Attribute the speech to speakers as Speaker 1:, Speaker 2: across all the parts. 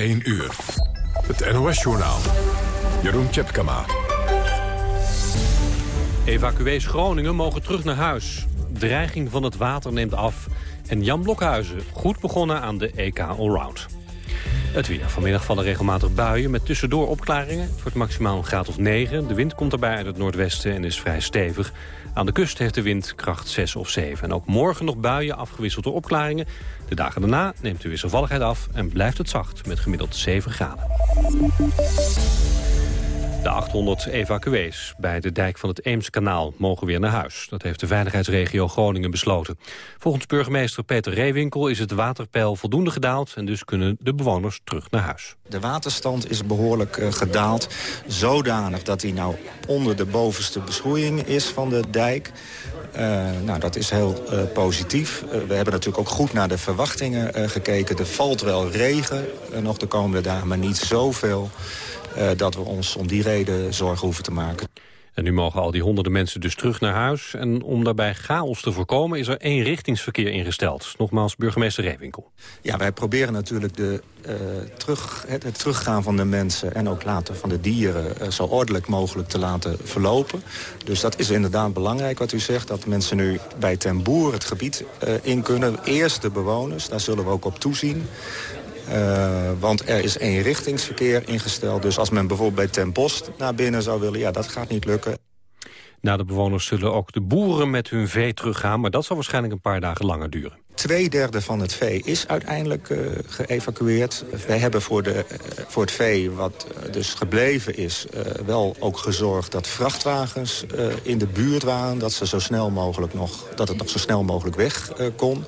Speaker 1: 1 uur. Het NOS-journaal. Jeroen Tjepkama.
Speaker 2: Evacuees Groningen mogen terug naar huis. Dreiging van het water neemt af. En Jan Blokhuizen goed begonnen aan de EK Allround. Het weer. Vanmiddag vallen regelmatig buien met tussendoor opklaringen. Het wordt maximaal een graad of 9. De wind komt daarbij uit het noordwesten en is vrij stevig. Aan de kust heeft de wind kracht 6 of 7. En ook morgen nog buien afgewisseld door opklaringen. De dagen daarna neemt de wisselvalligheid af en blijft het zacht met gemiddeld 7 graden. De 800 evacuees bij de dijk van het Eemskanaal mogen weer naar huis. Dat heeft de veiligheidsregio Groningen besloten. Volgens burgemeester Peter Reewinkel is het waterpeil voldoende gedaald... en dus kunnen de bewoners terug naar huis.
Speaker 3: De waterstand is behoorlijk uh, gedaald. Zodanig dat hij nou onder de bovenste beschroeiing is van de dijk. Uh, nou, dat is heel uh, positief. We hebben natuurlijk ook goed naar de verwachtingen gekeken. Er valt wel regen nog de komende dagen, maar niet zoveel... dat we ons om die reden zorgen hoeven te maken.
Speaker 2: En nu mogen al die honderden mensen dus terug naar huis. En om daarbij chaos te voorkomen is er één richtingsverkeer ingesteld. Nogmaals, burgemeester Reewinkel.
Speaker 3: Ja, wij proberen natuurlijk de, uh, terug, het, het, teruggaan van de mensen... en ook later van de dieren uh, zo ordelijk mogelijk te laten verlopen. Dus dat is inderdaad belangrijk wat u zegt. Dat mensen nu bij Ten Boer het gebied uh, in kunnen. Eerst de bewoners, daar zullen we ook op toezien. Uh, want er is eenrichtingsverkeer ingesteld. Dus als men bijvoorbeeld bij Ten Post naar binnen zou willen... ja, dat gaat niet lukken.
Speaker 2: Na de bewoners zullen ook de boeren met hun vee teruggaan... maar dat zal waarschijnlijk een paar dagen langer duren.
Speaker 3: Tweederde van het vee is uiteindelijk uh, geëvacueerd. Wij hebben voor, de, uh, voor het vee, wat uh, dus gebleven is... wel ook gezorgd dat vrachtwagens in de buurt waren... dat, ze zo snel mogelijk nog, dat het nog zo snel mogelijk weg kon.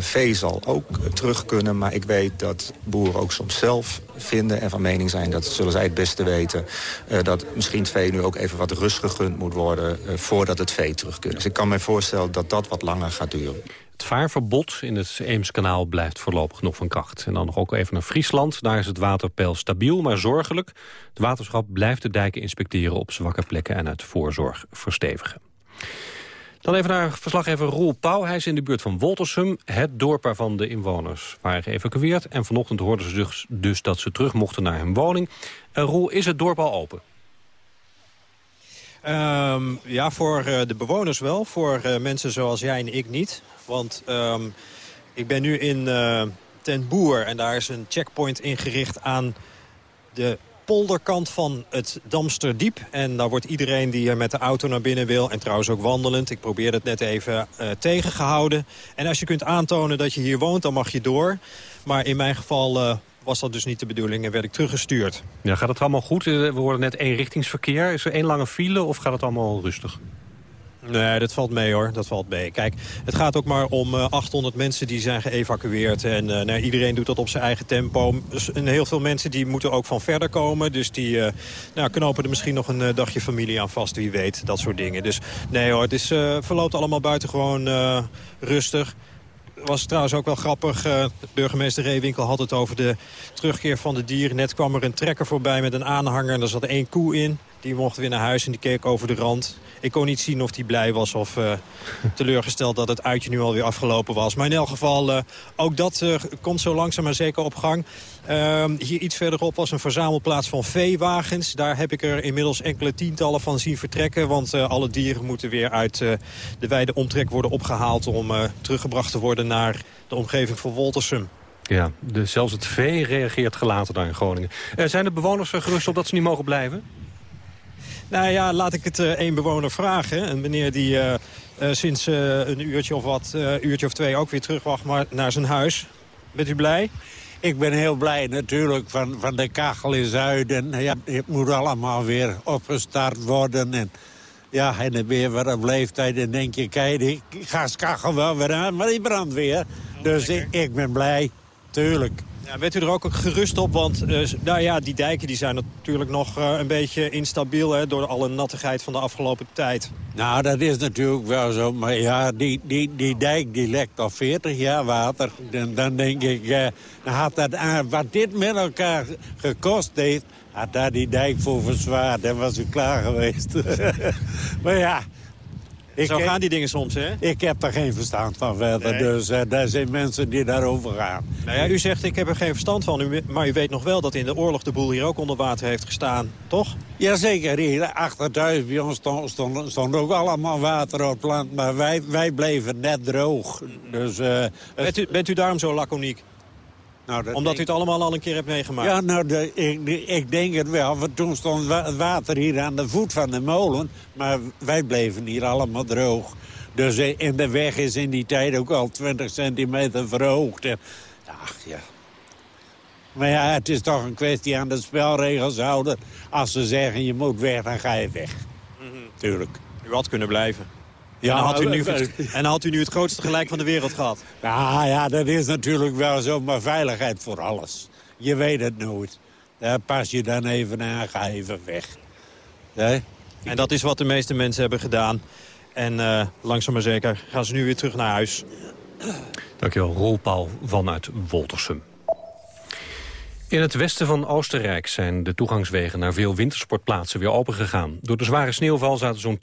Speaker 3: Vee zal ook terug kunnen, maar ik weet dat boeren ook soms zelf vinden... en van mening zijn, dat zullen zij het beste weten... Dat misschien het vee nu ook even wat rust gegund moet worden... Voordat het vee terug kan. Dus ik kan me voorstellen dat dat wat langer gaat duren.
Speaker 2: Het vaarverbod in het Eemskanaal blijft voorlopig nog van kracht. En dan nog ook even naar Friesland. Daar is het waterpeil stabiel, maar zorgelijk. Het waterschap blijft de dijken inspecteren op zwakke plekken... en uit voorzorg verstevigen. Dan even naar verslaggever Roel Pauw. Hij is in de buurt van Woltersum, het dorp waarvan de inwoners waren geëvacueerd. En vanochtend hoorden ze dus, dus dat ze terug mochten naar hun woning. Uh, Roel, is het dorp al open?
Speaker 4: Um, ja, voor uh, de bewoners wel. Voor uh, mensen zoals jij en ik niet. Want um, ik ben nu in uh, Ten Boer en daar is een checkpoint ingericht aan de polderkant van het Damsterdiep. En daar wordt iedereen die met de auto naar binnen wil... en trouwens ook wandelend, ik probeer het net even tegengehouden. En als je kunt aantonen dat je hier woont, dan mag je door. Maar in mijn geval was dat dus niet de bedoeling en werd ik teruggestuurd.
Speaker 2: Ja, gaat het allemaal goed? We hoorden net eenrichtingsverkeer. Is er één lange file of gaat het allemaal rustig?
Speaker 4: Nee, dat valt mee hoor. Dat valt mee. Kijk, het gaat ook maar om uh, 800 mensen die zijn geëvacueerd. En uh, nou, iedereen doet dat op zijn eigen tempo. Dus, en heel veel mensen die moeten ook van verder komen. Dus die uh, nou, knopen er misschien nog een dagje familie aan vast. Wie weet, dat soort dingen. Dus nee hoor, het is, verloopt allemaal buitengewoon rustig was trouwens ook wel grappig. Uh, burgemeester Reewinkel had het over de terugkeer van de dieren. Net kwam er een trekker voorbij met een aanhanger en er zat één koe in. Die mocht weer naar huis en die keek over de rand. Ik kon niet zien of hij blij was of uh, teleurgesteld dat het uitje nu alweer afgelopen was. Maar in elk geval, uh, ook dat uh, komt zo langzaam maar zeker op gang. Ehm, hier iets verderop was een verzamelplaats van veewagens. Daar heb ik er inmiddels enkele tientallen van zien vertrekken. Want alle dieren moeten weer uit de wijde omtrek worden opgehaald... om teruggebracht te worden naar de omgeving van Woltersum.
Speaker 2: Ja, de, zelfs het vee reageert gelaten daar in Groningen. zijn de bewoners gerust op dat ze niet mogen blijven?
Speaker 4: Nou ja, laat ik het uh, één bewoner vragen. Een meneer die uh, uh, sinds een uurtje of wat, uurtje of twee ook weer terug wacht maar naar zijn huis. Bent u blij?
Speaker 5: Ik ben heel blij natuurlijk van, van de kachel in Zuiden. Ja, het moet allemaal weer opgestart worden. En, ja, en dan ben je weer op leeftijd en denk je, kijk, die gaskachel wel weer aan, maar die brandt weer. Dus ik, ik ben blij, tuurlijk.
Speaker 4: Ja, bent u er ook gerust op? Want uh, nou ja, die dijken die zijn natuurlijk nog uh, een beetje instabiel... Hè, door alle nattigheid van de afgelopen tijd.
Speaker 5: Nou, dat is natuurlijk wel zo. Maar ja, die, die, die dijk die lekt al 40 jaar water. Dan, dan denk ik, uh, had dat wat dit met elkaar gekost heeft... had daar die dijk voor verzwaard en was u klaar geweest. maar ja,
Speaker 4: Zo gaan die dingen soms, hè?
Speaker 5: Ik heb er geen verstand van verder. Dus uh, daar zijn mensen die daarover gaan.
Speaker 4: Nou ja, u zegt ik heb er geen verstand van. Maar u weet nog wel dat in de oorlog de boel hier ook onder water heeft gestaan, toch?
Speaker 5: Jazeker. Hier achter thuis bij ons stond, stond, stond ook allemaal water op land. Maar wij, wij bleven net droog. Dus, uh,
Speaker 4: bent, u, bent u daarom zo laconiek? Nou, Omdat u het allemaal al een keer hebt meegemaakt?
Speaker 5: Ja, nou, de, ik, ik, denk het wel. Want toen stond het water hier aan de voet van de molen. Maar wij bleven hier allemaal droog. Dus in de weg is in die tijd ook al 20 centimeter verhoogd. En, ach, ja. Maar ja, het is toch een kwestie aan de spelregels houden. Als ze zeggen je moet weg, dan ga je weg.
Speaker 4: Mm Tuurlijk. U had kunnen blijven. Ja, en, had u nu, en had u nu het grootste gelijk van de wereld gehad?
Speaker 5: Ja, ja, dat is natuurlijk wel zo, maar veiligheid voor alles. Je weet het nooit. Daar pas je dan even aan, ga even weg.
Speaker 4: Nee? En dat is wat de meeste mensen hebben gedaan. En uh, langzaam maar zeker gaan ze nu weer terug naar huis.
Speaker 2: Dankjewel, Rolpaal vanuit Woltersum. In het westen van Oostenrijk zijn de toegangswegen naar veel wintersportplaatsen weer opengegaan. Door de zware sneeuwval zaten zo'n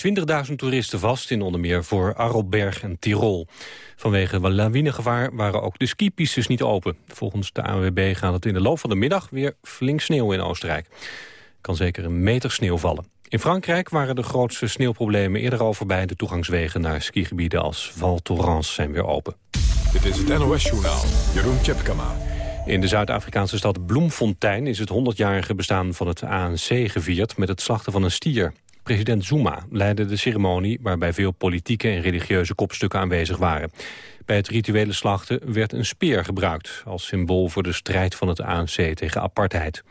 Speaker 2: 20.000 toeristen vast in onder meer voor Arlberg en Tirol. Vanwege lawinegevaar waren ook de skipistes niet open. Volgens de ANWB gaat het in de loop van de middag weer flink sneeuw in Oostenrijk. Kan zeker een meter sneeuw vallen. In Frankrijk waren de grootste sneeuwproblemen eerder al voorbij. De toegangswegen naar skigebieden als Val Thorens zijn weer open.
Speaker 1: Dit is het NOS Journaal, Jeroen Tjepkama.
Speaker 2: In de Zuid-Afrikaanse stad Bloemfontein is het 100-jarige bestaan van het ANC gevierd met het slachten van een stier. President Zuma leidde de ceremonie waarbij veel politieke en religieuze kopstukken aanwezig waren. Bij het rituele slachten werd een speer gebruikt als symbool voor de strijd van het ANC tegen apartheid.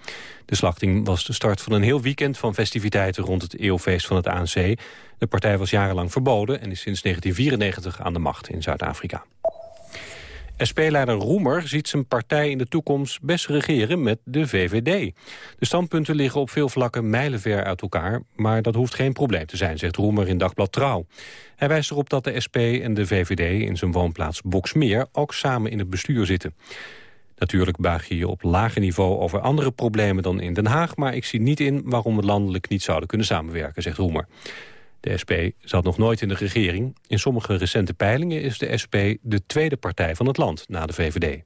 Speaker 2: De slachting was de start van een heel weekend van festiviteiten rond het eeuwfeest van het ANC. De partij was jarenlang verboden en is sinds 1994 aan de macht in Zuid-Afrika. SP-leider Roemer ziet zijn partij in de toekomst best regeren met de VVD. De standpunten liggen op veel vlakken mijlenver uit elkaar... maar dat hoeft geen probleem te zijn, zegt Roemer in Dagblad Trouw. Hij wijst erop dat de SP en de VVD in zijn woonplaats Boksmeer... ook samen in het bestuur zitten. Natuurlijk buig je je op lager niveau over andere problemen dan in Den Haag... maar ik zie niet in waarom we landelijk niet zouden kunnen samenwerken, zegt Roemer. De SP zat nog nooit in de regering. In sommige recente peilingen is de SP de tweede partij van het land, na de VVD.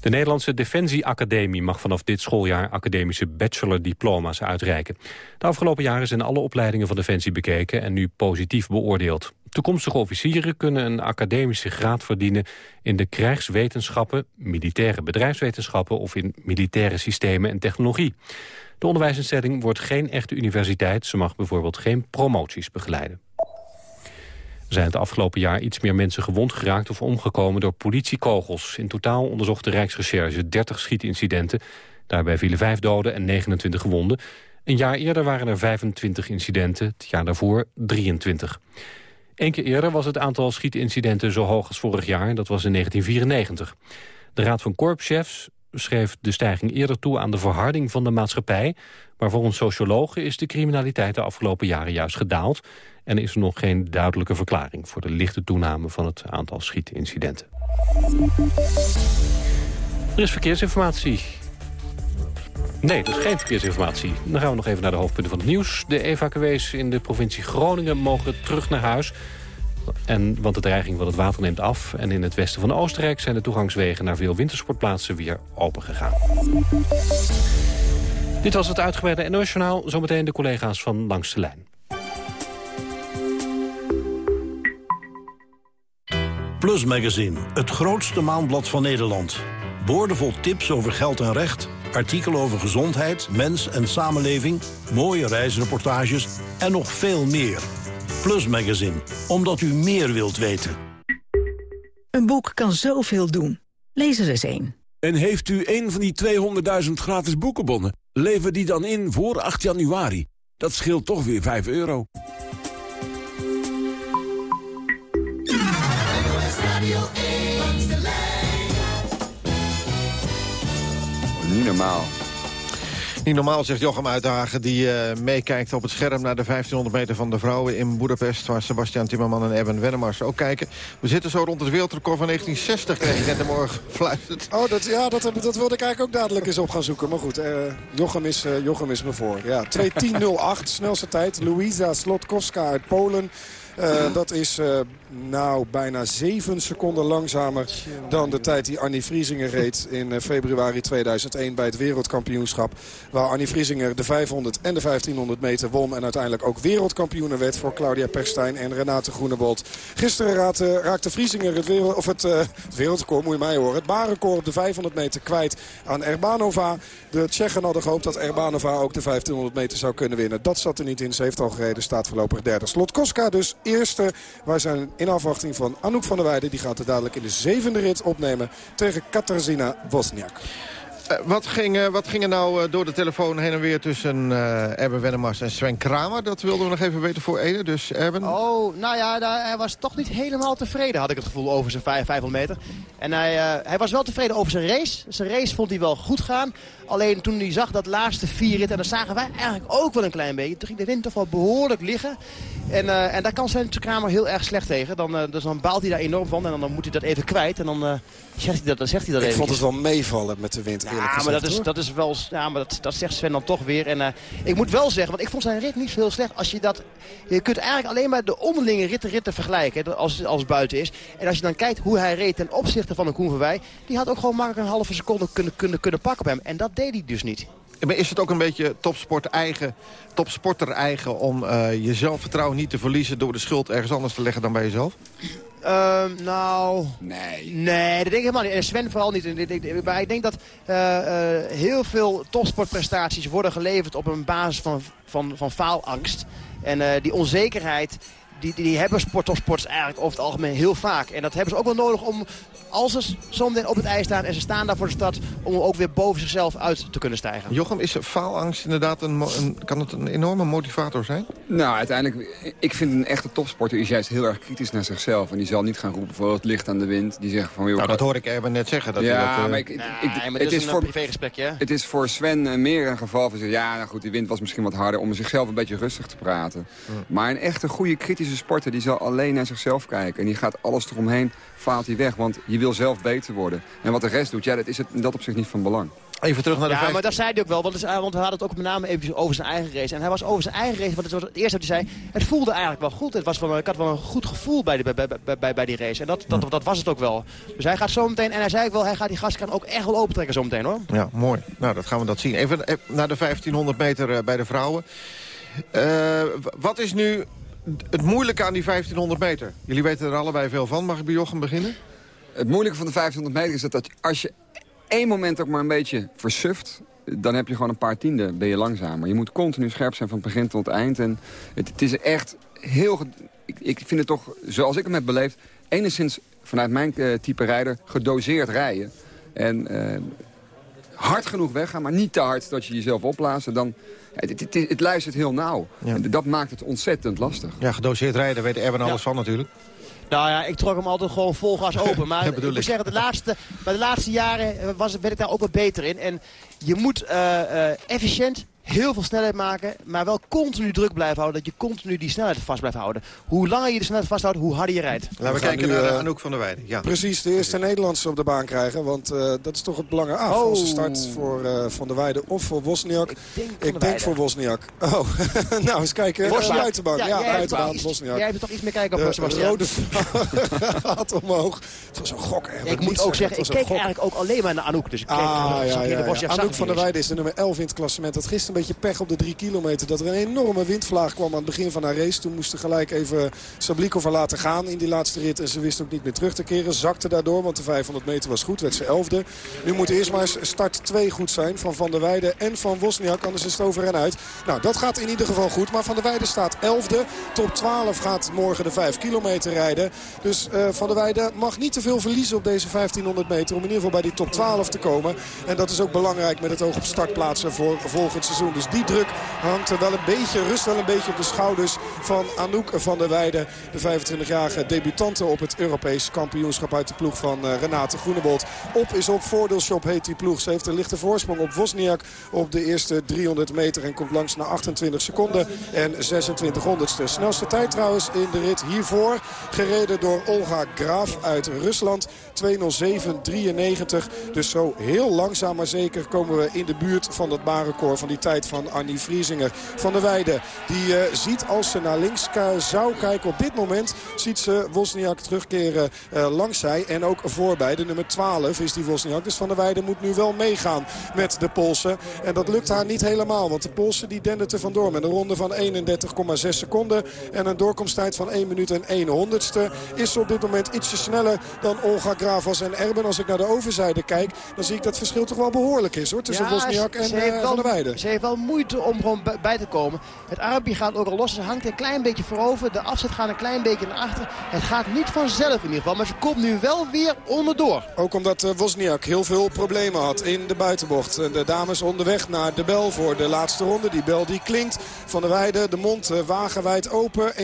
Speaker 2: De Nederlandse Defensieacademie mag vanaf dit schooljaar academische bachelordiploma's uitreiken. De afgelopen jaren zijn alle opleidingen van Defensie bekeken en nu positief beoordeeld. Toekomstige officieren kunnen een academische graad verdienen in de krijgswetenschappen, militaire bedrijfswetenschappen of in militaire systemen en technologie. De onderwijsinstelling wordt geen echte universiteit. Ze mag bijvoorbeeld geen promoties begeleiden. Er zijn het afgelopen jaar iets meer mensen gewond geraakt of omgekomen door politiekogels. In totaal onderzocht de Rijksrecherche 30 schietincidenten. Daarbij vielen 5 doden en 29 gewonden. Een jaar eerder waren er 25 incidenten, het jaar daarvoor 23. Eén keer eerder was het aantal schietincidenten zo hoog als vorig jaar. Dat was in 1994. De Raad van Korpschefs schreef de stijging eerder toe aan de verharding van de maatschappij. Maar volgens sociologen is de criminaliteit de afgelopen jaren juist gedaald. En is er nog geen duidelijke verklaring voor de lichte toename van het aantal schietincidenten. Er is verkeersinformatie. Nee, er is geen verkeersinformatie. Dan gaan we nog even naar de hoofdpunten van het nieuws. De evacuees in de provincie Groningen mogen terug naar huis. En, want de dreiging van het water neemt af. En in het westen van Oostenrijk zijn de toegangswegen naar veel wintersportplaatsen weer opengegaan. Dit was het uitgebreide NOS-journaal. Zometeen de collega's van Langs de Lijn.
Speaker 6: Plus Magazine, het grootste maandblad van Nederland. Boordevol tips over geld en recht, artikelen over gezondheid, mens en samenleving... mooie reisreportages en nog veel meer... Plus Magazine, omdat u meer wilt weten.
Speaker 7: Een boek kan zoveel doen. Lees er eens een.
Speaker 8: En heeft u een van die 200.000 gratis boekenbonnen? Lever die dan in voor 8 januari. Dat scheelt toch weer 5 euro.
Speaker 9: Niet normaal.
Speaker 10: Normaal, zegt Jochem Uitdagen, die uh, meekijkt op het scherm... naar de 1500 meter van de vrouwen in Boedapest... waar Sebastian Timmerman en Erwin Wennemars ook kijken. We zitten zo rond het wereldrecord van 1960, kreeg ik net de morgen fluisterd.
Speaker 11: Oh, dat, ja, dat, dat wilde ik eigenlijk ook dadelijk eens op gaan zoeken. Maar goed, uh, Jochem, is, uh, Jochem is me voor. Ja, 2.10.08, snelste tijd. Louisa Slotkowska uit Polen. Uh, dat is uh, nou bijna 7 seconden langzamer dan de tijd die Annie Vriesinger reed in uh, februari 2001 bij het wereldkampioenschap. Waar Annie Vriesinger de 500 en de 1500 meter won en uiteindelijk ook wereldkampioene werd voor Claudia Perstijn en Renate Groenebold. Gisteren raakte, raakte Vriesinger het, wereld, of het, wereldrecord, moet je mij horen, het baanrecord op de 500 meter kwijt aan Erbanova. De Tsjechen hadden gehoopt dat Erbanova ook de 1500 meter zou kunnen winnen. Dat zat er niet in. Ze heeft al gereden, staat voorlopig derde. Slotkoska dus eerste. Wij zijn in afwachting van Anouk van der Weijden. Die gaat er dadelijk in de zevende rit opnemen tegen Katarzyna Wozniak.
Speaker 10: Uh, wat, ging, uh, wat ging er nou uh, door de telefoon heen en weer tussen Erben Wennemars en Sven Kramer? Dat wilden we nog even weten voor Ede. Dus Erben?
Speaker 12: Oh, nou ja, daar, hij was toch niet helemaal tevreden, had ik het gevoel, over zijn 500 meter. En hij, hij was wel tevreden over zijn race. Zijn race vond hij wel goed gaan. Alleen toen hij zag dat laatste vier rit, en dat zagen wij eigenlijk ook wel een klein beetje. Toen ging de wind toch wel behoorlijk liggen. En, uh, en daar kan Sven Kramer heel erg slecht tegen. Dan, uh, dus dan baalt hij daar enorm van en dan, dan moet hij dat even kwijt. En dan, uh, zegt, hij dat, dan zegt hij dat
Speaker 11: Ik vond het wel meevallen met de wind, eerlijk
Speaker 12: ja,
Speaker 11: gezegd,
Speaker 12: maar dat is, dat is wel, ja, maar dat, dat zegt Sven dan toch weer. En ik moet wel zeggen, want ik vond zijn rit niet zo heel slecht. Als je, dat, je kunt eigenlijk alleen maar de onderlinge ritten, ritten vergelijken als, als het buiten is. En als je dan kijkt hoe hij reed ten opzichte van een Koen Verwij. Die had ook gewoon makkelijk een halve seconde kunnen, kunnen, kunnen pakken op hem. En dat deed hij dus niet.
Speaker 10: Maar is het ook een beetje topsport eigen, topsporter eigen... om uh, je zelfvertrouwen niet te verliezen door de schuld ergens anders te leggen dan bij jezelf?
Speaker 12: Uh, nou...
Speaker 9: Nee.
Speaker 12: Nee, dat denk ik helemaal niet. En Sven vooral niet. Maar ik denk dat uh, uh, heel veel topsportprestaties worden geleverd op een basis van, van, van faalangst. En die onzekerheid, die, die, hebben sportopsporters eigenlijk over het algemeen heel vaak. En dat hebben ze ook wel nodig om, als ze zometeen op het ijs staan en ze staan daar voor de stad... om ook weer boven zichzelf uit te kunnen stijgen.
Speaker 10: Jochem, is faalangst inderdaad een, een, kan het een enorme motivator zijn?
Speaker 9: Nou, uiteindelijk, ik vind een echte topsporter is juist heel erg kritisch naar zichzelf. En die zal niet gaan roepen voor het licht aan de wind. Die zegt van... Joh,
Speaker 10: nou, dat hoor ik Erben net zeggen. Dat
Speaker 9: ja,
Speaker 10: dat, uh...
Speaker 9: maar, ik,
Speaker 12: nee,
Speaker 9: ik,
Speaker 12: maar het is, is voor, privégesprekje.
Speaker 9: Het is voor Sven uh, meer een geval van... Ja, nou goed, die wind was misschien wat harder om zichzelf een beetje rustig te praten. Hmm. Maar een echte goede kritische sporter, die zal alleen naar zichzelf kijken. En die gaat alles eromheen, faalt hij weg. Want je wil zelf beter worden. En wat de rest doet, ja, dat is het in dat opzicht niet van belang.
Speaker 10: Even terug naar de
Speaker 12: Ja,
Speaker 10: vijf...
Speaker 12: maar dat zei hij ook wel. Want, want hij had het ook met name even over zijn eigen race. En hij was over zijn eigen race. Want het was het eerste wat hij zei. Het voelde eigenlijk wel goed. Het was wel, ik had wel een goed gevoel bij, de, bij, bij, bij, bij die race. En dat, dat, dat was het ook wel. Dus hij gaat zo meteen. En hij zei ook wel, hij gaat die gaskraan ook echt wel opentrekken zo meteen hoor.
Speaker 10: Ja, mooi. Nou, dat gaan we dat zien. Even naar de 1500 meter bij de vrouwen. Uh, wat is nu het moeilijke aan die 1500 meter? Jullie weten er allebei veel van. Mag ik bij Jochem beginnen?
Speaker 9: Het moeilijke van de 1500 meter is dat, als je één moment ook maar een beetje versuft... dan heb je gewoon een paar tienden, ben je langzamer. Je moet continu scherp zijn van begin tot eind. En het, het is echt heel... Ik, ik vind het toch, zoals ik hem heb beleefd... enigszins vanuit mijn uh, type rijder gedoseerd rijden. En uh, hard genoeg weggaan, maar niet te hard dat je jezelf opblaast. Dan, het, het, het, het, luistert heel nauw. Ja. En dat maakt het ontzettend lastig.
Speaker 10: Ja, gedoseerd rijden, daar weet Erben alles ja. van natuurlijk.
Speaker 12: Nou ja, ik trok hem altijd gewoon vol gas open. Maar ik moet zeggen, de laatste, bij de laatste jaren was, werd ik daar ook wat beter in. En je moet uh, uh, efficiënt heel veel snelheid maken, maar wel continu druk blijven houden. Dat je continu die snelheid vast blijft houden. Hoe langer je de snelheid vasthoudt, hoe harder je rijdt.
Speaker 10: Laten we, we kijken nu, naar uh, Anouk van der Weijden. Ja.
Speaker 11: Precies, de eerste Nederlandse op de baan krijgen. Want uh, dat is toch het belang af. Oh. Onze start voor uh, Van der Weijden of voor Wozniak.
Speaker 12: Ik denk,
Speaker 11: Ik denk voor Wozniak. Oh, nou eens kijken.
Speaker 12: Wozniak.
Speaker 11: Buitenbaan. Ja,
Speaker 12: ja,
Speaker 11: ja buitenbaan, Wozniak.
Speaker 12: Jij hebt toch iets meer kijken op
Speaker 11: de
Speaker 12: Sebastian?
Speaker 11: rode gaat omhoog. Het was een gok.
Speaker 12: Ja, ik moet ook zeggen, ik keek eigenlijk ook alleen maar naar Anouk. Dus ik keek,
Speaker 11: ah, ja, ja. Anouk van der Weijden is de nummer 11 in het klassement. Dat gisteren beetje pech op de drie kilometer. Dat er een enorme windvlaag kwam aan het begin van haar race. Toen moest ze gelijk even Sablikova laten gaan in die laatste rit. En ze wist ook niet meer terug te keren. Zakte daardoor, want de 500 meter was goed. Werd ze elfde. Nu moet eerst maar start 2 goed zijn. Van Van der Weijden en van Wozniak. Anders is het over en uit. Nou, dat gaat in ieder geval goed. Maar Van der Weijden staat elfde. Top 12 gaat morgen de 5 kilometer rijden. Dus uh, Van der Weijden mag niet te veel verliezen op deze 1500 meter. Om in ieder geval bij die top 12 te komen. En dat is ook belangrijk met het oog op startplaatsen voor volgend seizoen. Dus die druk hangt er wel een beetje, rust wel een beetje op de schouders van Anouk van der Weijden. De 25-jarige debutante op het Europees kampioenschap uit de ploeg van uh, Renate Groenebold. Op is op, voordeelshop heet die ploeg. Ze heeft een lichte voorsprong op Wozniak op de eerste 300 meter. En komt langs naar 28 seconden en 26 honderdste. Snelste tijd trouwens in de rit hiervoor. Gereden door Olga Graaf uit Rusland. 2.07.93. Dus zo heel langzaam maar zeker komen we in de buurt van dat baanrecord van die tijd van Annie Vriesinger. Van der Weide die ziet als ze naar links zou kijken op dit moment... ziet ze Wozniak terugkeren langs zij en ook voorbij. De nummer 12 is die Wozniak. Dus Van der Weide moet nu wel meegaan met de Polsen. En dat lukt haar niet helemaal. Want de Polsen die dendert er vandoor met een ronde van 31,6 seconden. En een doorkomsttijd van 1 minuut en 1 honderdste. Is ze op dit moment ietsje sneller dan Olga Gravas en Erben. Als ik naar de overzijde kijk, dan zie ik dat het verschil toch wel behoorlijk is hoor. Tussen ja, Wozniak en uh, Van der Weide.
Speaker 12: Heeft wel moeite om gewoon bij te komen. Het Arabi gaat ook al los. Ze hangt een klein beetje voorover. De afzet gaat een klein beetje naar achter. Het gaat niet vanzelf in ieder geval. Maar ze komt nu wel weer onderdoor.
Speaker 11: Ook omdat uh, Wozniak heel veel problemen had in de buitenbocht. De dames onderweg naar de bel voor de laatste ronde. Die bel die klinkt. Van der Weide, de mond uh, wagenwijd open. 1.33.67,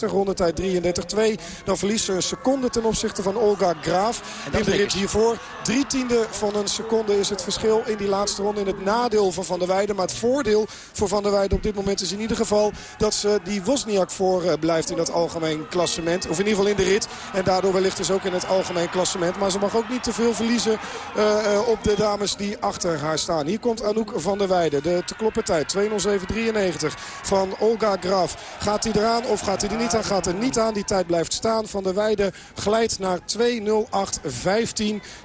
Speaker 11: rondetijd 33.2. Dan verliest ze een seconde ten opzichte van Olga Graaf. In de rit hiervoor. Drie tiende van een seconde is het verschil in die laatste ronde. In het nadeel van Van der Weide. Maar het voordeel voor Van der Weide op dit moment is in ieder geval... dat ze die Wozniak voor uh, blijft in dat algemeen klassement. Of in ieder geval in de rit. En daardoor wellicht dus ook in het algemeen klassement. Maar ze mag ook niet te veel verliezen uh, uh, op de dames die achter haar staan. Hier komt Anouk van der Weijden. De te kloppen tijd 2.07.93 van Olga Graf. Gaat hij eraan of gaat hij er niet aan? Gaat er niet aan. Die tijd blijft staan. Van der Weijden glijdt naar 2.08.15.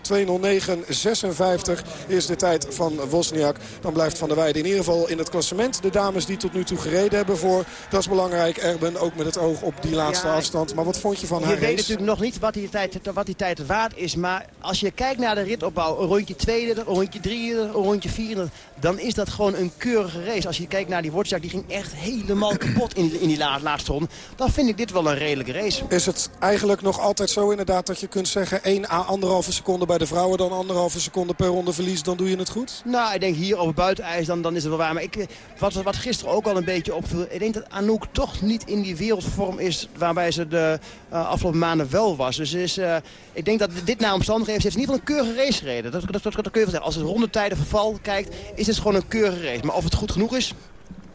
Speaker 11: 2.09.56 is de tijd van Wozniak. Dan blijft Van der Weijden in ieder geval in het klassement. De dames die tot nu toe gereden hebben voor. Dat is belangrijk. Erben ook met het oog op die laatste afstand. Maar wat vond je van haar
Speaker 12: weet natuurlijk nog niet wat die, tijd, wat die tijd waard is. Maar als je kijkt naar de ritopbouw, een rondje 32, een rondje 33, een rondje 34... dan is dat gewoon een keurige race. Als je kijkt naar die Wozniak, die ging echt helemaal kapot in, in die laatste ronde. Dan vind ik dit wel een redelijke race.
Speaker 11: Is het eigenlijk nog altijd zo inderdaad dat je kunt zeggen... 1 à 1,5 seconde bij de vrouwen, dan 1,5 seconde per ronde verlies... dan doe je het goed?
Speaker 12: Nou, ik denk hier op het buitenijs, dan, dan is het wel waar. Maar ik, wat, wat gisteren ook al een beetje opviel... ik denk dat Anouk toch niet in die wereldvorm is... waarbij ze de uh, afgelopen maanden wel was. Dus is, uh, ik denk dat dit naar omstandigheden heeft. in ieder geval een keurige race gereden. Dat, dat, dat, dat kun je wel zeggen. Als het rondetijden verval kijkt, is het gewoon een keurige race. Maar of het goed genoeg is...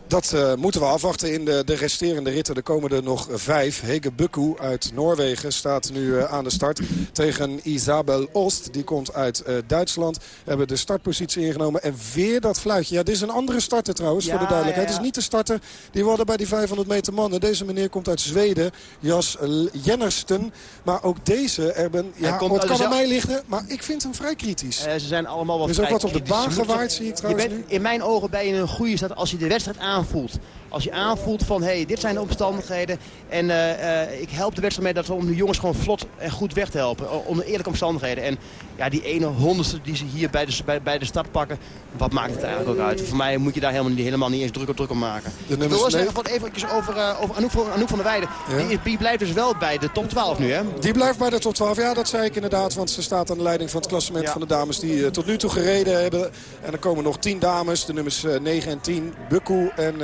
Speaker 11: Dat uh, moeten we afwachten in de, de, resterende ritten. Er komen er nog vijf. Hege Bukku uit Noorwegen staat nu uh, aan de start. Tegen Isabel Ost. Die komt uit uh, Duitsland. Hebben de startpositie ingenomen. En weer dat fluitje. Ja, dit is een andere starter trouwens, ja, voor de duidelijkheid. Het is niet de starter die worden bij die 500 meter mannen. Deze meneer komt uit Zweden. Jas Jennersten. Maar ook deze, Erben, ja, komt, het kan aan mij liggen. Maar ik vind hem vrij kritisch.
Speaker 12: ze zijn allemaal wel
Speaker 11: Er is ook wat op de baan gewaaid, zie ik trouwens
Speaker 12: je bent, In mijn ogen ben je een goede stad als je de wedstrijd aan aanvoelt. Als je aanvoelt van, hé, hey, dit zijn de omstandigheden. En uh, uh, ik help de wedstrijd mee dat we om de jongens gewoon vlot en goed weg te helpen. Onder eerlijke omstandigheden. En ja, die ene honderdste die ze hier bij de, bij, bij de stad pakken, wat maakt het eigenlijk ook uit? Voor mij moet je daar helemaal niet, helemaal niet eens druk op druk om maken. ik wil wel zeggen, van even over, uh, over Anouk, van, Anouk van der Weijden. Die, die, blijft dus wel bij de top 12 nu, hè?
Speaker 11: Die blijft bij de top 12, ja, dat zei ik inderdaad. Want ze staat aan de leiding van het klassement ja. van de dames die uh, tot nu toe gereden hebben. En er komen nog 10 dames, de nummers uh, 9 en 10. Bukku en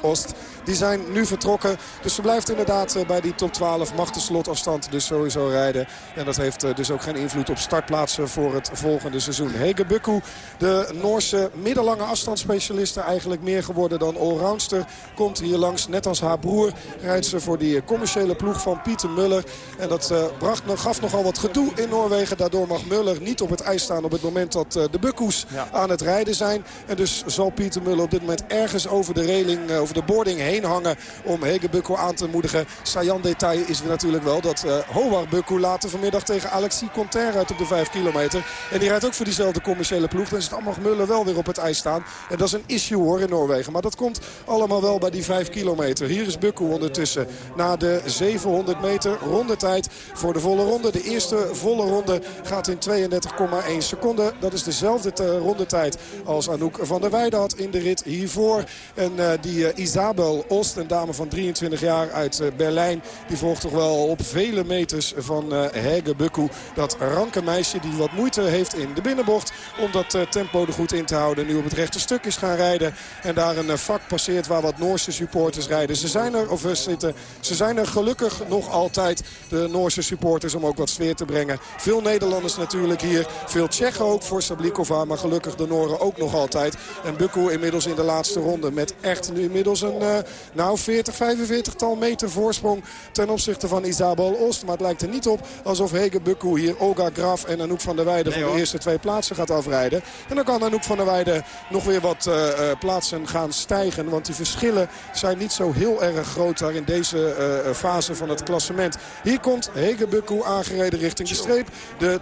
Speaker 11: Ost. Die zijn nu vertrokken. Dus ze blijft inderdaad bij die top 12. Mag de slotafstand dus sowieso rijden. En dat heeft dus ook geen invloed op startplaatsen voor het volgende seizoen. Hege Bukku, de Noorse middellange afstandsspecialiste. Eigenlijk meer geworden dan allroundster. Komt hier langs, net als haar broer. Rijdt ze voor die commerciële ploeg van Pieter Muller. En dat uh, bracht, gaf nogal wat gedoe in Noorwegen. Daardoor mag Muller niet op het ijs staan op het moment dat uh, de Bukkoes ja. aan het rijden zijn. En dus zal Pieter Muller op dit moment ergens over de reling, uh, over de boarding heen hangen. Om Hege Bukku aan te moedigen. Sajan detail is natuurlijk wel dat Howard Bukku later vanmiddag tegen Alexis Conter uit op de 5 kilometer. En die rijdt ook voor diezelfde commerciële ploeg. Dan het allemaal Muller wel weer op het ijs staan. En dat is een issue hoor in Noorwegen. Maar dat komt allemaal wel bij die 5 kilometer. Hier is Bukku ondertussen na de 700 meter rondetijd voor de volle ronde. De eerste volle ronde gaat in 32,1 seconden. Dat is dezelfde rondetijd als Anouk van der Weijden had in de rit hiervoor. En uh, die uh, Isabel Ost, een dame van 23 jaar uit uh, Berlijn... die volgt toch wel op vele meters van Hege Bukku. Dat ranke meisje die wat moeite heeft in de binnenbocht... om dat tempo er goed in te houden. Nu op het rechte stuk is gaan rijden. En daar een vak passeert waar wat Noorse supporters rijden. Ze zijn er, of zitten, ze zijn er gelukkig nog altijd, de Noorse supporters, om ook wat sfeer te brengen. Veel Nederlanders natuurlijk hier. Veel Tsjechen ook voor Sablikova. Maar gelukkig de Nooren ook nog altijd. En Bukku inmiddels in de laatste ronde met echt nu inmiddels een uh, nou 40, 45 tal meter voorsprong ten opzichte van Isabel Oost. Maar het lijkt er niet op alsof Hege Bukku hier Olga Graf en Anouk van der Weijden van de eerste twee plaatsen gaat afrijden. En dan kan Anouk van der Weijden nog weer wat uh, plaatsen gaan stijgen. Want die verschillen zijn niet zo heel erg groot daar in deze uh, fase van het klassement. Hier komt Hege Bukku aangereden richting de streep. De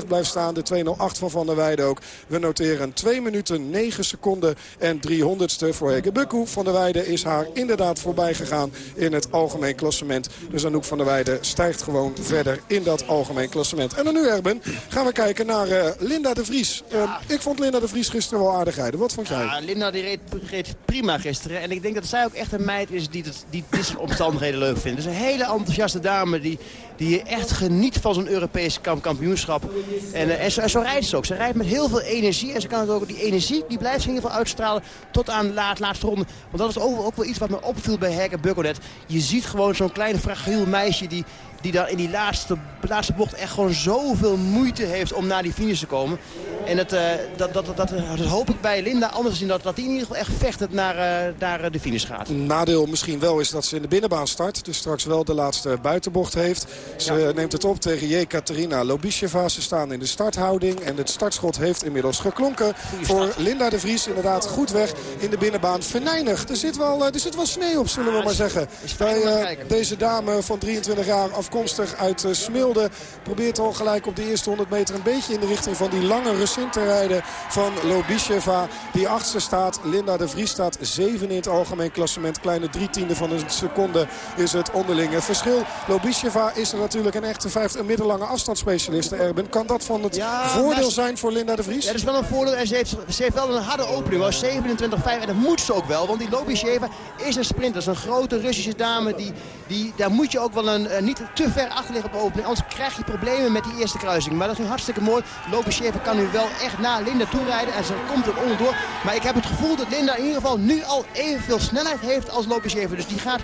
Speaker 11: 2.07.93 blijft staan. De 2.08 van Van der Weijden ook. We noteren 2 minuten 9 seconden en 300ste voor Hege Bukku. Van der Weijden is haar inderdaad voorbij gegaan in het algemeen klassement. Dus Anouk van der Weijden stijgt gewoon verder in dat algemeen klassement. En dan nu Erben gaan we kijken naar uh, Linda de Vries. Uh, ik vond Linda de Vries gisteren wel aardig rijden. Wat vond jij?
Speaker 12: Ja, Linda die reed, reed, prima gisteren. En ik denk dat zij ook echt een meid is die, het, die dit soort omstandigheden leuk vindt. Dus een hele enthousiaste dame die, die echt geniet van zo'n Europees kampioenschap. En, uh, en, zo, rijdt ze ook. Ze rijdt met heel veel energie. En ze kan het ook, die energie die blijft in ieder geval uitstralen tot aan de laat, laatste ronde. Want dat is ook, ook wel iets wat me opviel bij Heke Bukkonet. Je ziet gewoon zo'n klein fragiel meisje die die dan in die laatste, laatste bocht echt gewoon zoveel moeite heeft om naar die finish te komen. En dat, uh, dat, dat, dat, dat, hoop ik bij Linda anders zien dat, dat die in ieder geval echt vechtend naar, uh, naar de finish gaat.
Speaker 11: Nadeel misschien wel is dat ze in de binnenbaan start. Dus straks wel de laatste buitenbocht heeft. Ze neemt het op tegen Jekaterina Lobisheva. Ze staan in de starthouding. En het startschot heeft inmiddels geklonken. Voor Linda de Vries inderdaad goed weg in de binnenbaan. Venijnig. Er zit wel, er zit wel sneeuw op, zullen we maar zeggen. Bij uh, deze dame van 23 jaar afkomstig uit uh, Smilde. Probeert al gelijk op de eerste 100 meter een beetje in de richting van die lange Russin te rijden van Lobisheva. Die achtste staat. Linda de Vries staat zeven in het algemeen klassement. Kleine drie tiende van een seconde is het onderlinge verschil. Lobisheva is natuurlijk een echte vijfde, een middellange afstandsspecialiste. Erben, kan dat van het ja, voordeel zijn voor Linda de Vries?
Speaker 12: Ja, dat is wel een voordeel. En ze heeft, ze heeft wel een harde opening. 27-5 en dat moet ze ook wel. Want die Lobisheva is een sprinter. Dat is een grote Russische dame. Die, die, daar moet je ook wel een, uh, niet te ver achter liggen op de opening. Anders krijg je problemen met die eerste kruising. Maar dat ging hartstikke mooi. Lobisheva kan nu wel echt na Linda toerijden. En ze komt er onderdoor. Maar ik heb het gevoel dat Linda in ieder geval nu al evenveel snelheid heeft als Lobisheva. Dus die gaat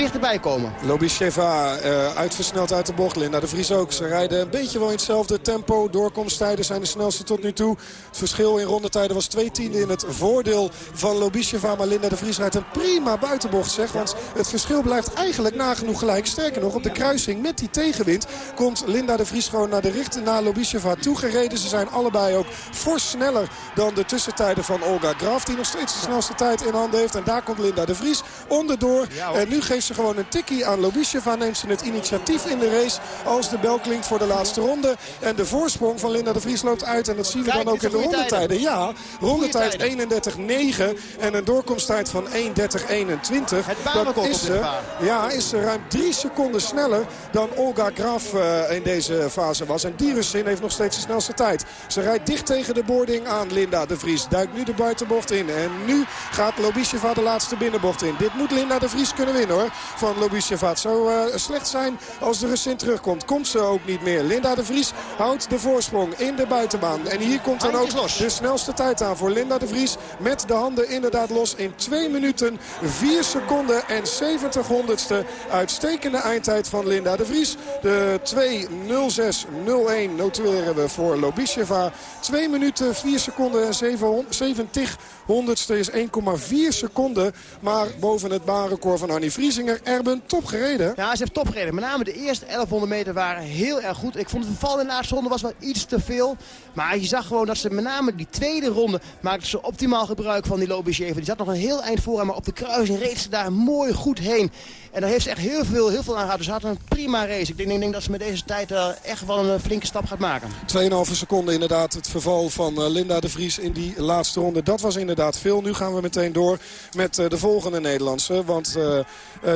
Speaker 12: dichterbij komen.
Speaker 11: Lobisheva uh, uitversneld uit de bocht. Linda de Vries ook. Ze rijden een beetje wel in hetzelfde tempo. Doorkomsttijden zijn de snelste tot nu toe. Het verschil in rondetijden was twee tiende in het voordeel van Lobisheva. Maar Linda de Vries rijdt een prima buitenbocht zeg. Want het verschil blijft eigenlijk nagenoeg gelijk. Sterker nog, op de kruising met die tegenwind komt Linda de Vries gewoon naar de richting naar Lobisheva toegereden. Ze zijn allebei ook fors sneller dan de tussentijden van Olga Graf. Die nog steeds de snelste tijd in handen heeft. En daar komt Linda de Vries onderdoor. En nu geeft ze gewoon een tikkie aan Lobisheva. Neemt ze het initiatief in de race als de bel klinkt voor de laatste ronde. En de voorsprong van Linda de Vries loopt uit. En dat zien we
Speaker 12: Kijk,
Speaker 11: dan ook in de rondetijden. Ja, rondetijd 31-9 en een doorkomsttijd van 1.30-21. Dat is ze, ja, is ze ruim drie seconden sneller dan Olga Graf uh, in deze fase was. En die Russin heeft nog steeds de snelste tijd. Ze rijdt dicht tegen de boarding aan Linda de Vries. Duikt nu de buitenbocht in. En nu gaat Lobisheva de laatste binnenbocht in. Dit moet Linda de Vries kunnen winnen hoor. Van Lobisheva. Het zou uh, slecht zijn als de Russin terugkomt. Komt ze ook niet meer. Linda de Vries houdt de voorsprong in de buitenbaan. En hier komt dan ook de snelste tijd aan voor Linda de Vries. Met de handen inderdaad los in 2 minuten 4 seconden en 70 honderdste. Uitstekende eindtijd van Linda de Vries. De 2.06.01 noteren we voor Lobisheva. 2 minuten 4 seconden en 70 honderdste is 1,4 seconden. Maar boven het baanrecord van Annie Vriesinger. Erben, top gereden.
Speaker 12: Ja, ze heeft top gereden. Met name de eerste 1100 meter waren heel erg goed. Ik vond het verval in de laatste ronde was wel iets te veel. Maar je zag gewoon dat ze met name die tweede ronde maakte ze optimaal gebruik van die Lobisheva. Die zat nog een heel eind voor haar, maar op de kruising reed ze daar mooi goed heen. En daar heeft ze echt heel veel, heel veel aan gehad. Dus ze had een prima race. Ik denk, ik denk dat ze met deze tijd uh, echt wel een flinke stap gaat maken.
Speaker 11: 2,5 seconden inderdaad het verval van uh, Linda de Vries in die laatste ronde. Dat was inderdaad veel. Nu gaan we meteen door met uh, de volgende Nederlandse. Want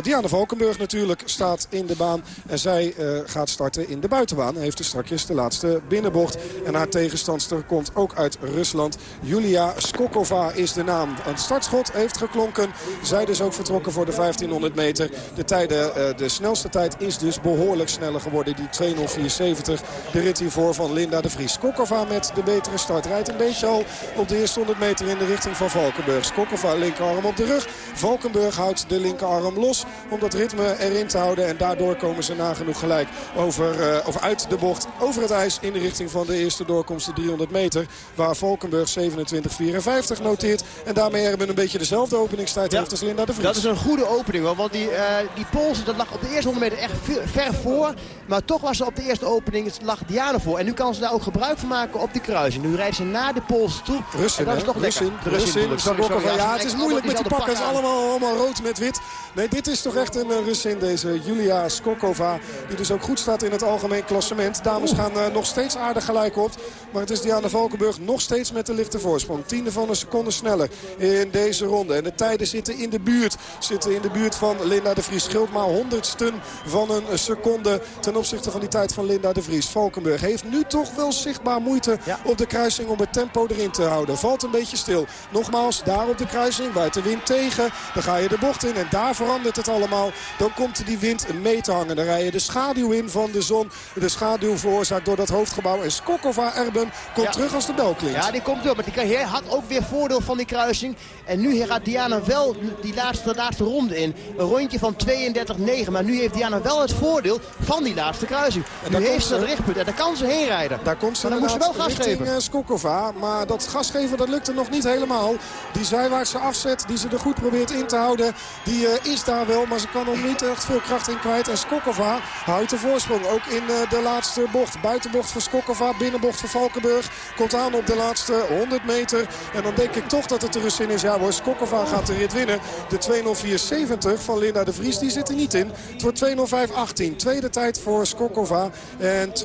Speaker 11: Diana Valkenburg natuurlijk staat in de baan. En zij gaat starten in de buitenbaan. Heeft dus straks de laatste binnenbocht. En haar tegenstandster komt ook uit Rusland. Julia Skokova is de naam. Een startschot heeft geklonken. Zij dus ook vertrokken voor de 1500 meter. De, tijden, de snelste tijd is dus behoorlijk sneller geworden. Die 2.04.70. De rit hiervoor van Linda de Vries. Skokova met de betere start. Rijdt een beetje al op de eerste 100 meter in de richting van Valkenburg. Skokova linkerarm op de rug. Valkenburg houdt de linkerarm los. om dat ritme erin te houden. En daardoor komen ze nagenoeg gelijk over, of uit de bocht over het ijs in de richting van de eerste doorkomst, de 300 meter. Waar Valkenburg 27-54 noteert. En daarmee hebben we een beetje dezelfde openingstijd heeft als Linda de Vries.
Speaker 12: Dat is een goede opening hoor. Want die, uh, die Poolse dat lag op de eerste 100 meter echt ver voor. Maar toch was ze op de eerste opening, lag Diana voor. En nu kan ze daar ook gebruik van maken op die kruising. Nu rijdt ze naar de Poolse toe.
Speaker 11: Russin, dat is toch Russin, Russin, Ja, het is moeilijk met die pakkers. Allemaal, allemaal rood met wit. Nee, dit is toch echt een uh, Russin, deze Julia Skokova. Die dus ook goed staat in het algemeen klassement. Dames gaan uh, nog steeds aardig gelijk op. Maar het is Diana Valkenburg nog steeds met de lichte voorsprong. Tiende van een seconde sneller in deze ronde. En de tijden zitten in de buurt. Zitten in de buurt van Linda de Vries. Scheelt maar honderdsten van een seconde ten opzichte van die tijd van Linda de Vries. Valkenburg heeft nu toch wel zichtbaar moeite op de kruising om het tempo erin te houden. Valt een beetje stil. Nogmaals, daar op de kruising, de wind tegen. Dan ga je de bocht in en daar verandert het allemaal. Dan komt die wind mee te hangen. Dan rij je de schaduw in van de zon. De schaduw veroorzaakt door dat hoofdgebouw. En Skokova Erben komt terug als de bel klinkt.
Speaker 12: Ja, die komt door. Maar die had ook weer voordeel van die kruising. En nu gaat Diana wel die laatste, laatste ronde in. Een rondje van 32-9. Maar nu heeft Diana wel het voordeel van die laatste kruising. En nu heeft ze het richtpunt en daar kan ze heen rijden.
Speaker 11: Daar komt ze maar dan moet ze wel gas geven. Eh, Skokova. Maar dat gas geven dat lukt er nog niet helemaal. Die zijwaartse afzet die ze er goed probeert in te houden. Die uh, is daar wel. Maar ze kan er niet echt veel kracht in kwijt. En Skokova houdt de voorsprong. Ook in uh, de laatste bocht. Buitenbocht voor Skokova. Binnenbocht voor Valkenburg. Komt aan op de laatste 100 meter. En dan denk ik toch dat het de Russin is. Ja hoor, Skokova gaat de rit winnen. De 2.04.70 van Linda de Vries die zit er niet in. Het wordt 2.05.18. Tweede tijd voor Skokova. En 2.05.61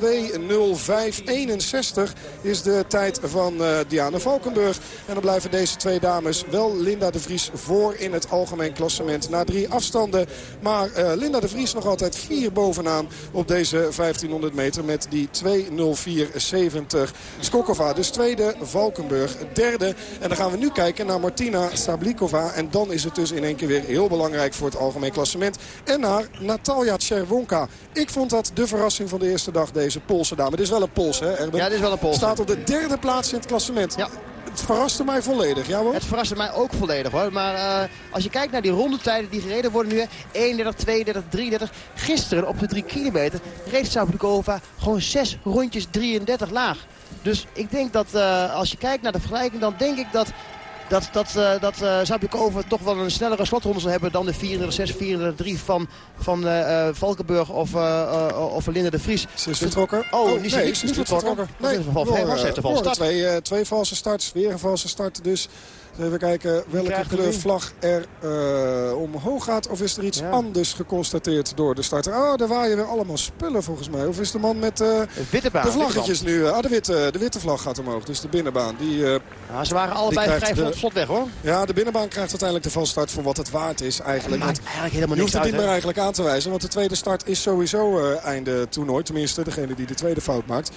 Speaker 11: is de tijd van uh, Diana Valkenburg. En dan blijven deze twee dames wel Linda de Vries voor in het algemeen klassement. Na drie afstanden. Maar uh, Linda de Vries nog altijd vier bovenaan op deze 1500 meter met die 2.04.70. Skokova dus tweede, Valkenburg derde. En dan gaan we nu kijken naar Martina Sablikova. En dan is het dus in één keer weer heel belangrijk voor het algemeen klassement. En naar Natalia Czerwonka. Ik vond dat de verrassing van de eerste dag, deze Poolse dame. Dit is wel een Pols, hè Erben?
Speaker 12: Ja, dit is wel een Pols.
Speaker 11: Staat op de derde plaats in het klassement. Ja. Het verraste mij volledig, ja hoor.
Speaker 12: Het verraste mij ook volledig hoor. Maar uh, als je kijkt naar die rondetijden die gereden worden nu. 31, 32, 33. Gisteren op de 3 kilometer reed Sablikova gewoon 6 rondjes 33 laag. Dus ik denk dat uh, als je kijkt naar de vergelijking, dan denk ik dat dat, dat, uh, dat uh, toch wel een snellere slotronde zal hebben dan de 34-6, 34-3 van, van uh, Valkenburg of, of Linda de Vries.
Speaker 11: Ze is vertrokken.
Speaker 12: Oh, oh niet, nee, niet, niet vertrokken.
Speaker 11: Nee, ze heeft valse start. Twee, twee valse starts, weer een valse start. Dus Even kijken welke kleurvlag er uh, omhoog gaat. Of is er iets anders geconstateerd door de starter? Oh, daar waaien weer allemaal spullen volgens mij. Of is de man met uh,
Speaker 12: de, baan,
Speaker 11: de vlaggetjes nu? Ah, de witte, de witte vlag gaat omhoog. Dus de binnenbaan. Die, uh,
Speaker 12: ja, ze waren allebei vrij de, vlot weg hoor.
Speaker 11: Ja, de binnenbaan krijgt uiteindelijk de valstart voor wat het waard is eigenlijk.
Speaker 12: maakt eigenlijk helemaal
Speaker 11: Je hoeft het niet meer eigenlijk aan te wijzen. Want de tweede start is sowieso einde toernooi. Tenminste, degene die de tweede fout maakt.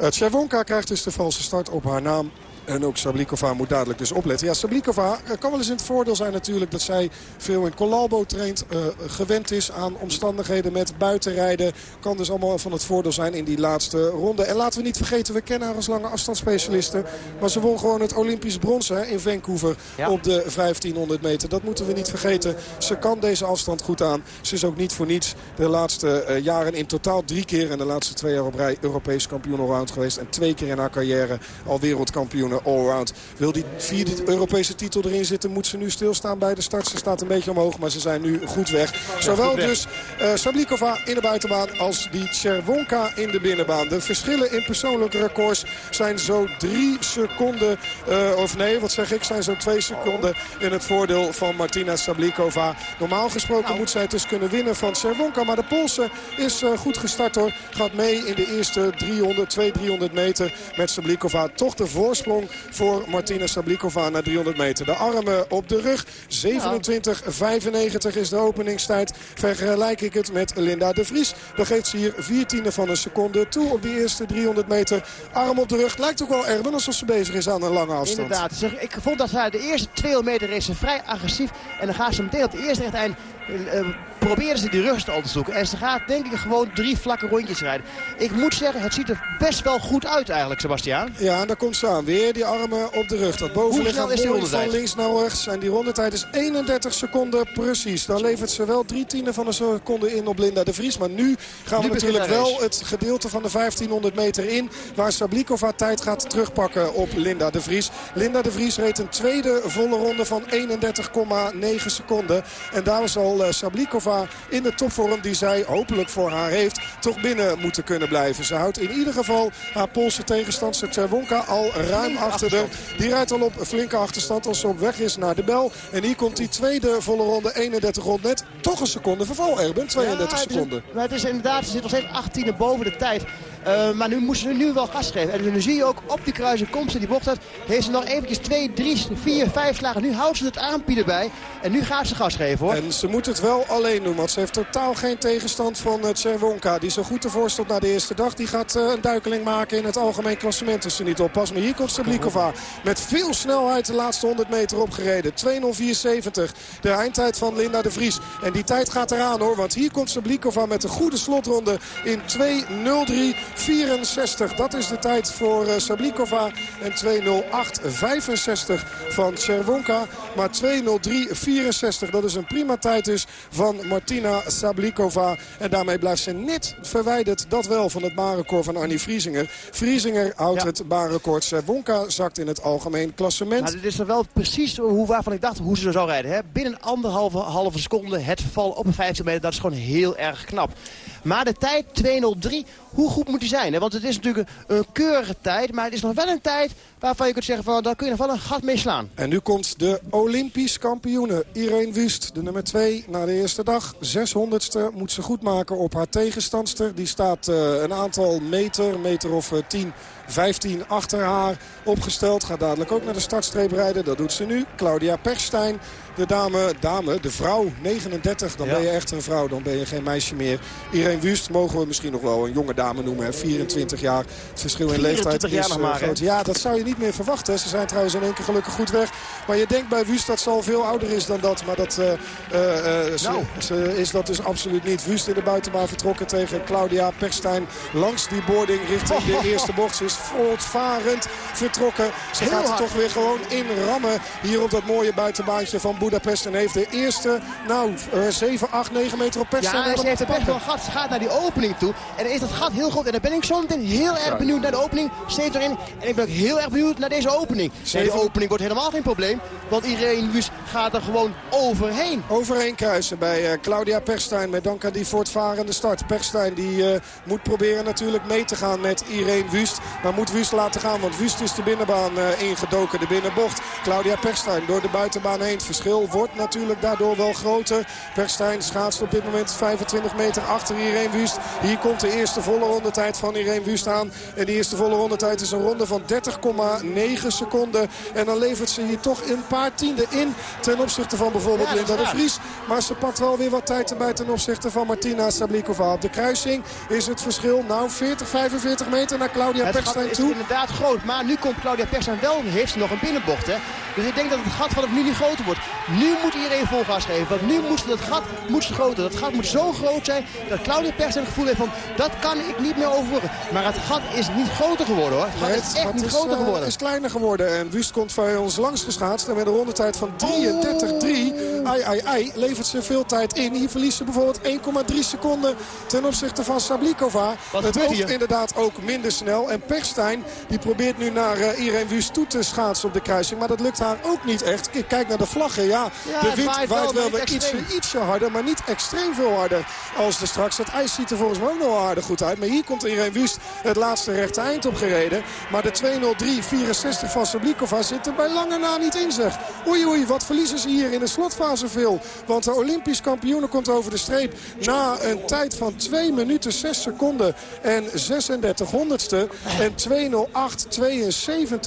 Speaker 11: Uh, krijgt dus de valse start op haar naam. En ook Sablikova moet dadelijk dus opletten. Ja, Sablikova eh, kan wel eens in het voordeel zijn natuurlijk dat zij veel in Colalbo traint. Uh, gewend is aan omstandigheden met buitenrijden. Kan dus allemaal van het voordeel zijn in die laatste ronde. En laten we niet vergeten, we kennen haar als lange afstandsspecialiste. Maar ze won gewoon het Olympisch brons hè, in Vancouver op de 1500 meter. Dat moeten we niet vergeten. Ze kan deze afstand goed aan. Ze is ook niet voor niets de laatste uh, jaren in totaal drie keer... en de laatste twee jaar op rij Europees kampioen allround geweest. En twee keer in haar carrière al wereldkampioen allround. Wil die vierde Europese titel erin zitten, moet ze nu stilstaan bij de start. Ze staat een beetje omhoog, maar ze zijn nu goed weg. Zowel dus uh, Sablikova in de buitenbaan als die Cherwonka in de binnenbaan. De verschillen in persoonlijke records zijn zo drie seconden, uh, of nee, wat zeg ik, zijn zo twee seconden in het voordeel van Martina Sablikova. Normaal gesproken nou. moet zij het dus kunnen winnen van Cherwonka, maar de Poolse is uh, goed gestart hoor. Gaat mee in de eerste 300, 200, 300 meter met Sablikova. Toch de voorsprong voor Martina Sablikova na 300 meter. De armen op de rug. 27,95 is de openingstijd. Vergelijk ik het met Linda de Vries. Dan geeft ze hier 14 van een seconde toe op die eerste 300 meter. Arm op de rug. Lijkt ook wel Erben alsof ze bezig is aan een lange afstand.
Speaker 12: Inderdaad. Ik vond dat zij de eerste 200 meter race vrij agressief. En dan gaat ze meteen op de eerste recht eind uh, probeerde ze die rust al te zoeken. En ze gaat denk ik gewoon drie vlakke rondjes rijden. Ik moet zeggen, het ziet er best wel goed uit eigenlijk, Sebastiaan.
Speaker 11: Ja, en daar komt ze aan. Weer die armen op de rug. Dat bovenlichaam
Speaker 12: is die
Speaker 11: mooi van links naar rechts. En die rondetijd is 31 seconden precies. Dan levert ze wel drie tienden van een seconde in op Linda de Vries. Maar nu gaan we
Speaker 12: Nu
Speaker 11: natuurlijk wel het gedeelte van de 1500 meter in. Waar Sablikova tijd gaat terugpakken op Linda de Vries. Linda de Vries reed een tweede volle ronde van 31,9 seconden. En daar zal eh, Sablikova in de topvorm die zij hopelijk voor haar heeft... toch binnen moeten kunnen blijven. Ze houdt in ieder geval haar Poolse tegenstander Czerwonka al ruim achter de. Die rijdt al op flinke achterstand als ze op weg is naar de bel. En hier komt die tweede volle ronde 31 rond net. Toch een seconde verval, Erben. 32
Speaker 12: Ja, het is-
Speaker 11: seconden.
Speaker 12: Maar het is inderdaad, ze zit nog steeds 18 boven de tijd. Eh, maar nu moesten ze nu wel gas geven. En nu zie je ook op die kruising komt ze die bocht uit. Heeft ze nog eventjes 2, 3, 4, 5 slagen. Nu houdt ze het aanpieden erbij. En nu gaat ze gas geven hoor.
Speaker 11: En ze moet het wel alleen doen, want ze heeft totaal geen tegenstand van uh, Czerwonka. Die zo goed ervoor stond na de eerste dag. Die gaat uh, een duikeling maken in het algemeen klassement als ze niet oppast. Maar hier komt Sablikova met veel snelheid de laatste 100 meter opgereden. 2.04.70, de eindtijd van Linda de Vries. En die tijd gaat eraan hoor, want hier komt Sablikova met een goede slotronde in 2.03.64. Dat is de tijd voor uh, Sablikova. En 2.08.65 van Czerwonka. Maar 2.03.64, dat is een prima tijd dus van Martina Sablikova. En daarmee blijft ze net verwijderd, dat wel, van het baanrecord van Arnie Vriesinger. Vriesinger houdt
Speaker 12: Ja.
Speaker 11: het baanrecord. Wonka zakt in het algemeen klassement.
Speaker 12: Maar dit is er wel precies hoe, waarvan ik dacht hoe ze er zou rijden. Hè? Binnen anderhalve halve seconde het verval op een 15 meter. Dat is gewoon heel erg knap. Maar de tijd 2.03, hoe goed moet die zijn? Want het is natuurlijk een, keurige tijd. Maar het is nog wel een tijd waarvan je kunt zeggen van daar kun je nog wel een gat mee slaan.
Speaker 11: En nu komt de Olympisch kampioene Irene Wust. De nummer 2 na de eerste dag. 600ste moet ze goed maken op haar tegenstandster. Die staat eh, een aantal meter, meter of eh, 10, 15 achter haar opgesteld. Gaat dadelijk ook naar de startstreep rijden. Dat doet ze nu. Claudia Perstijn. De dame, dame, de vrouw, 39. Dan
Speaker 12: Ja.
Speaker 11: ben je echt een vrouw, dan ben je geen meisje meer. Irene Wust mogen we misschien nog wel een jonge dame noemen. hè. 24 jaar. Het verschil in
Speaker 12: 24
Speaker 11: leeftijd is eh,
Speaker 12: hè?
Speaker 11: groot. Ja, dat zou je niet meer verwachten. Ze zijn trouwens in één keer gelukkig goed weg. Maar je denkt bij Wust dat ze al veel ouder is dan dat. Maar dat eh, eh, ze,
Speaker 12: Nou.
Speaker 11: ze is dat dus absoluut niet. Wust in de buitenbaan vertrokken tegen Claudia Perstijn. Langs die boarding richting de eerste bocht. Ze is voortvarend vertrokken. Ze
Speaker 12: Heel
Speaker 11: gaat
Speaker 12: hard.
Speaker 11: toch weer gewoon in rammen. Hier op dat mooie buitenbaantje van Budapest. En heeft de eerste, nou, eh 7, 8, 9 meter op Perstijn.
Speaker 12: Ja,
Speaker 11: wel
Speaker 12: ze heeft best wel een gat. Ze gaat naar die opening toe. En dan is dat gat heel groot. En dan ben ik zo meteen heel erg benieuwd naar de opening. Steeds erin. En ik ben ook heel erg benieuwd naar deze opening.
Speaker 11: Zeven-
Speaker 12: die opening wordt helemaal geen probleem. Want Irene Wus gaat er gewoon overheen.
Speaker 11: Overheen kruisen bij eh, Claudia Perstijn. Met dank aan die voortvarende start. Perstijn die eh, moet proberen natuurlijk mee te gaan met Irene Wust. Maar moet Wust laten gaan. Want Wust is de binnenbaan eh, ingedoken. De binnenbocht. Claudia Perstijn door de buitenbaan heen. Het verschil wordt natuurlijk daardoor wel groter. Perstijn schaatst op dit moment 25 meter achter Irene Wust. Hier komt de eerste volle rondetijd van Irene Wust aan. En die eerste volle rondetijd is een ronde van 30,9 seconden. En dan levert ze hier toch een paar tienden in. Ten opzichte van bijvoorbeeld
Speaker 12: Ja,
Speaker 11: Linda de. Vries. Maar ze pakt wel weer wat tijd erbij ten opzichte van Martina Sablikova. Op de kruising is het verschil nou 40, 45 meter naar Claudia
Speaker 12: Het is inderdaad groot. Maar nu komt Claudia Perstijn wel, heeft ze nog een binnenbocht. Hè? Dus ik denk dat het gat van het nu niet groter wordt. Nu moet iedereen vol gas geven. Want nu moet dat gat moet ze groter. Dat gat moet zo groot zijn dat Claudia Perstijn het gevoel heeft van... dat kan ik niet meer overbruggen. Maar het gat is niet groter geworden hoor. Het gat
Speaker 11: Nee,
Speaker 12: is echt niet
Speaker 11: is,
Speaker 12: groter
Speaker 11: eh,
Speaker 12: geworden.
Speaker 11: is kleiner geworden. En Wust komt bij ons langs geschaatst. En met een rondetijd van 33-3. Ai, ai, ai. Levert ze veel tijd in. Hier verliest ze bijvoorbeeld 1,3 seconden ten opzichte van Sablikova.
Speaker 12: Wat
Speaker 11: het
Speaker 12: hier?
Speaker 11: inderdaad ook minder snel. En Die probeert nu naar eh, Irene Wust toe te schaatsen op de kruising. Maar dat lukt haar ook niet echt. Kijk, Kijk naar de vlaggen. Ja,
Speaker 12: Ja,
Speaker 11: de wind
Speaker 12: waait wel,
Speaker 11: wel weer ietsje, harder. Maar niet extreem veel harder als er straks. Het ijs ziet er volgens mij ook nog wel aardig goed uit. Maar hier komt Irene Wust het laatste rechte eind op gereden. Maar de 2.03.64 van Sablikova zit er bij lange na niet in zeg. Oei oei, wat verliezen ze hier in de slotfase veel. Want de Olympisch kampioene komt over de streep na een tijd van 2 minuten 6 seconden en 36 honderdste. En 2.08.72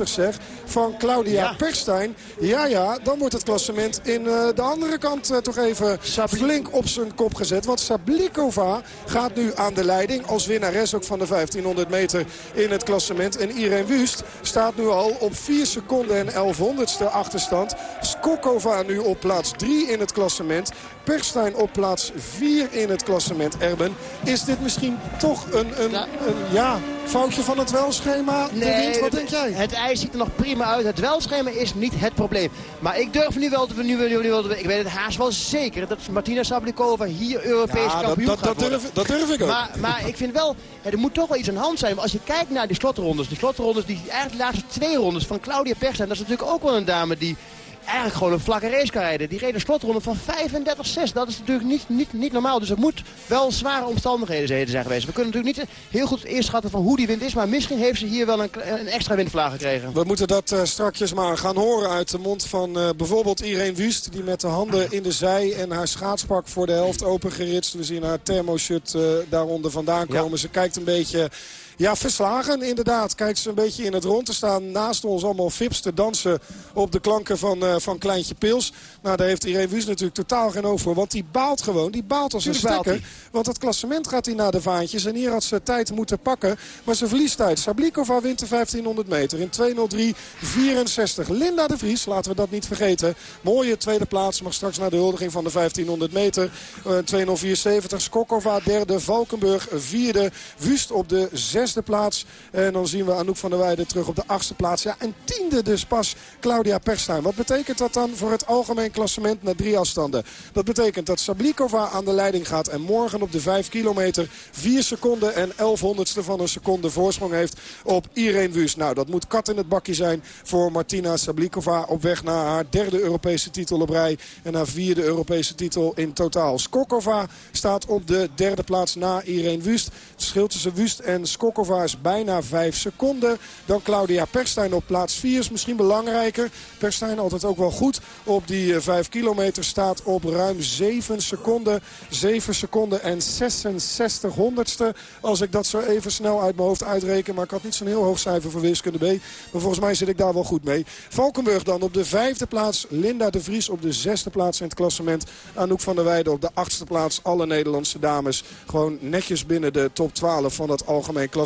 Speaker 11: zeg van Claudia
Speaker 12: Ja.
Speaker 11: Perstijn. Ja ja, dan wordt het klassement in eh, de andere kant eh, toch even flink op zijn kop gezet. Want Sablikova gaat nu aan de leiding als winnares ook van de 1500 meter in het klassement. En Irene Wust staat nu al op 4 seconden en 11 honderdste achterstand. Kokova nu op plaats 3 in het klassement. Perstijn op plaats 4 in het klassement. Erben, is dit misschien toch een, een, een ja, foutje van het welschema? De wind, wat denk jij?
Speaker 12: Het ijs ziet er nog prima uit. Het welschema is niet het probleem. Maar ik durf nu wel te... Nu, nu, nu, nu, ik weet het haast wel zeker dat Martina Sablikova hier Europees
Speaker 11: Ja, dat,
Speaker 12: kampioen
Speaker 11: dat,
Speaker 12: gaat
Speaker 11: dat,
Speaker 12: worden.
Speaker 11: durf, dat durf ik ook.
Speaker 12: Maar, maar ik vind wel, er moet toch wel iets aan de hand zijn. Want als je kijkt naar die slotrondes, die slotrondes, die eigenlijk de laatste twee rondes van Claudia Perstijn, dat is natuurlijk ook wel een dame die eigenlijk gewoon een vlakke race kan rijden. Die reed een slotronde van 35-6. Dat is natuurlijk niet, niet, niet normaal. Dus het moet wel zware omstandigheden zijn zijn geweest. We kunnen natuurlijk niet heel goed inschatten van hoe die wind is. Maar misschien heeft ze hier wel een, een extra windvlaag gekregen.
Speaker 11: We moeten dat eh, strakjes maar gaan horen uit de mond van eh, bijvoorbeeld Irene Wust. Die met de handen in de zij en haar schaatspak voor de helft opengeritst. We zien haar thermoshut eh, daaronder vandaan komen. Ze kijkt een beetje... Ja, verslagen inderdaad. Kijkt ze een beetje in het rond. Er staan naast ons allemaal fips te dansen op de klanken van, eh, van Kleintje Pils. Nou, daar heeft Irene Wust natuurlijk totaal geen voor. Want die baalt gewoon. Die baalt als een stekker. Want het klassement gaat hij naar de vaantjes. En hier had ze tijd moeten pakken. Maar ze verliest tijd. Sablikova wint de 1500 meter in 2.03.64. Linda de Vries, laten we dat niet vergeten. Mooie tweede plaats. Mag straks naar de huldiging van de 1500 meter. Eh, 2.04.70. Skokova derde. Valkenburg vierde. Wust op de zesde plaats. En dan zien we Anouk van der Weijden terug op de achtste plaats. Ja, en tiende dus pas Claudia Perstijn. Wat betekent dat dan voor het algemeen klassement na drie afstanden? Dat betekent dat Sablikova aan de leiding gaat. En morgen op de 5 kilometer 4 seconden en 11 honderdste van een seconde voorsprong heeft op Irene Wust. Nou, dat moet kat in het bakje zijn voor Martina Sablikova op weg naar haar derde Europese titel op rij. En haar vierde Europese titel in totaal. Skokova staat op de derde plaats na Irene Wust. Het verschil tussen Wust en Skokova bijna 5 seconden. Dan Claudia Perstijn op plaats 4 is misschien belangrijker. Perstijn altijd ook wel goed op die 5 kilometer staat op ruim 7 seconden. 7 seconden en 66 honderdste. Als ik dat zo even snel uit mijn hoofd uitreken. Maar ik had niet zo'n heel hoog cijfer voor wiskunde B. Maar volgens mij zit ik daar wel goed mee. Valkenburg dan op de vijfde plaats. Linda de Vries op de zesde plaats in het klassement. Anouk van der Weijden op de achtste plaats. Alle Nederlandse dames gewoon netjes binnen de top 12 van dat algemeen klassement.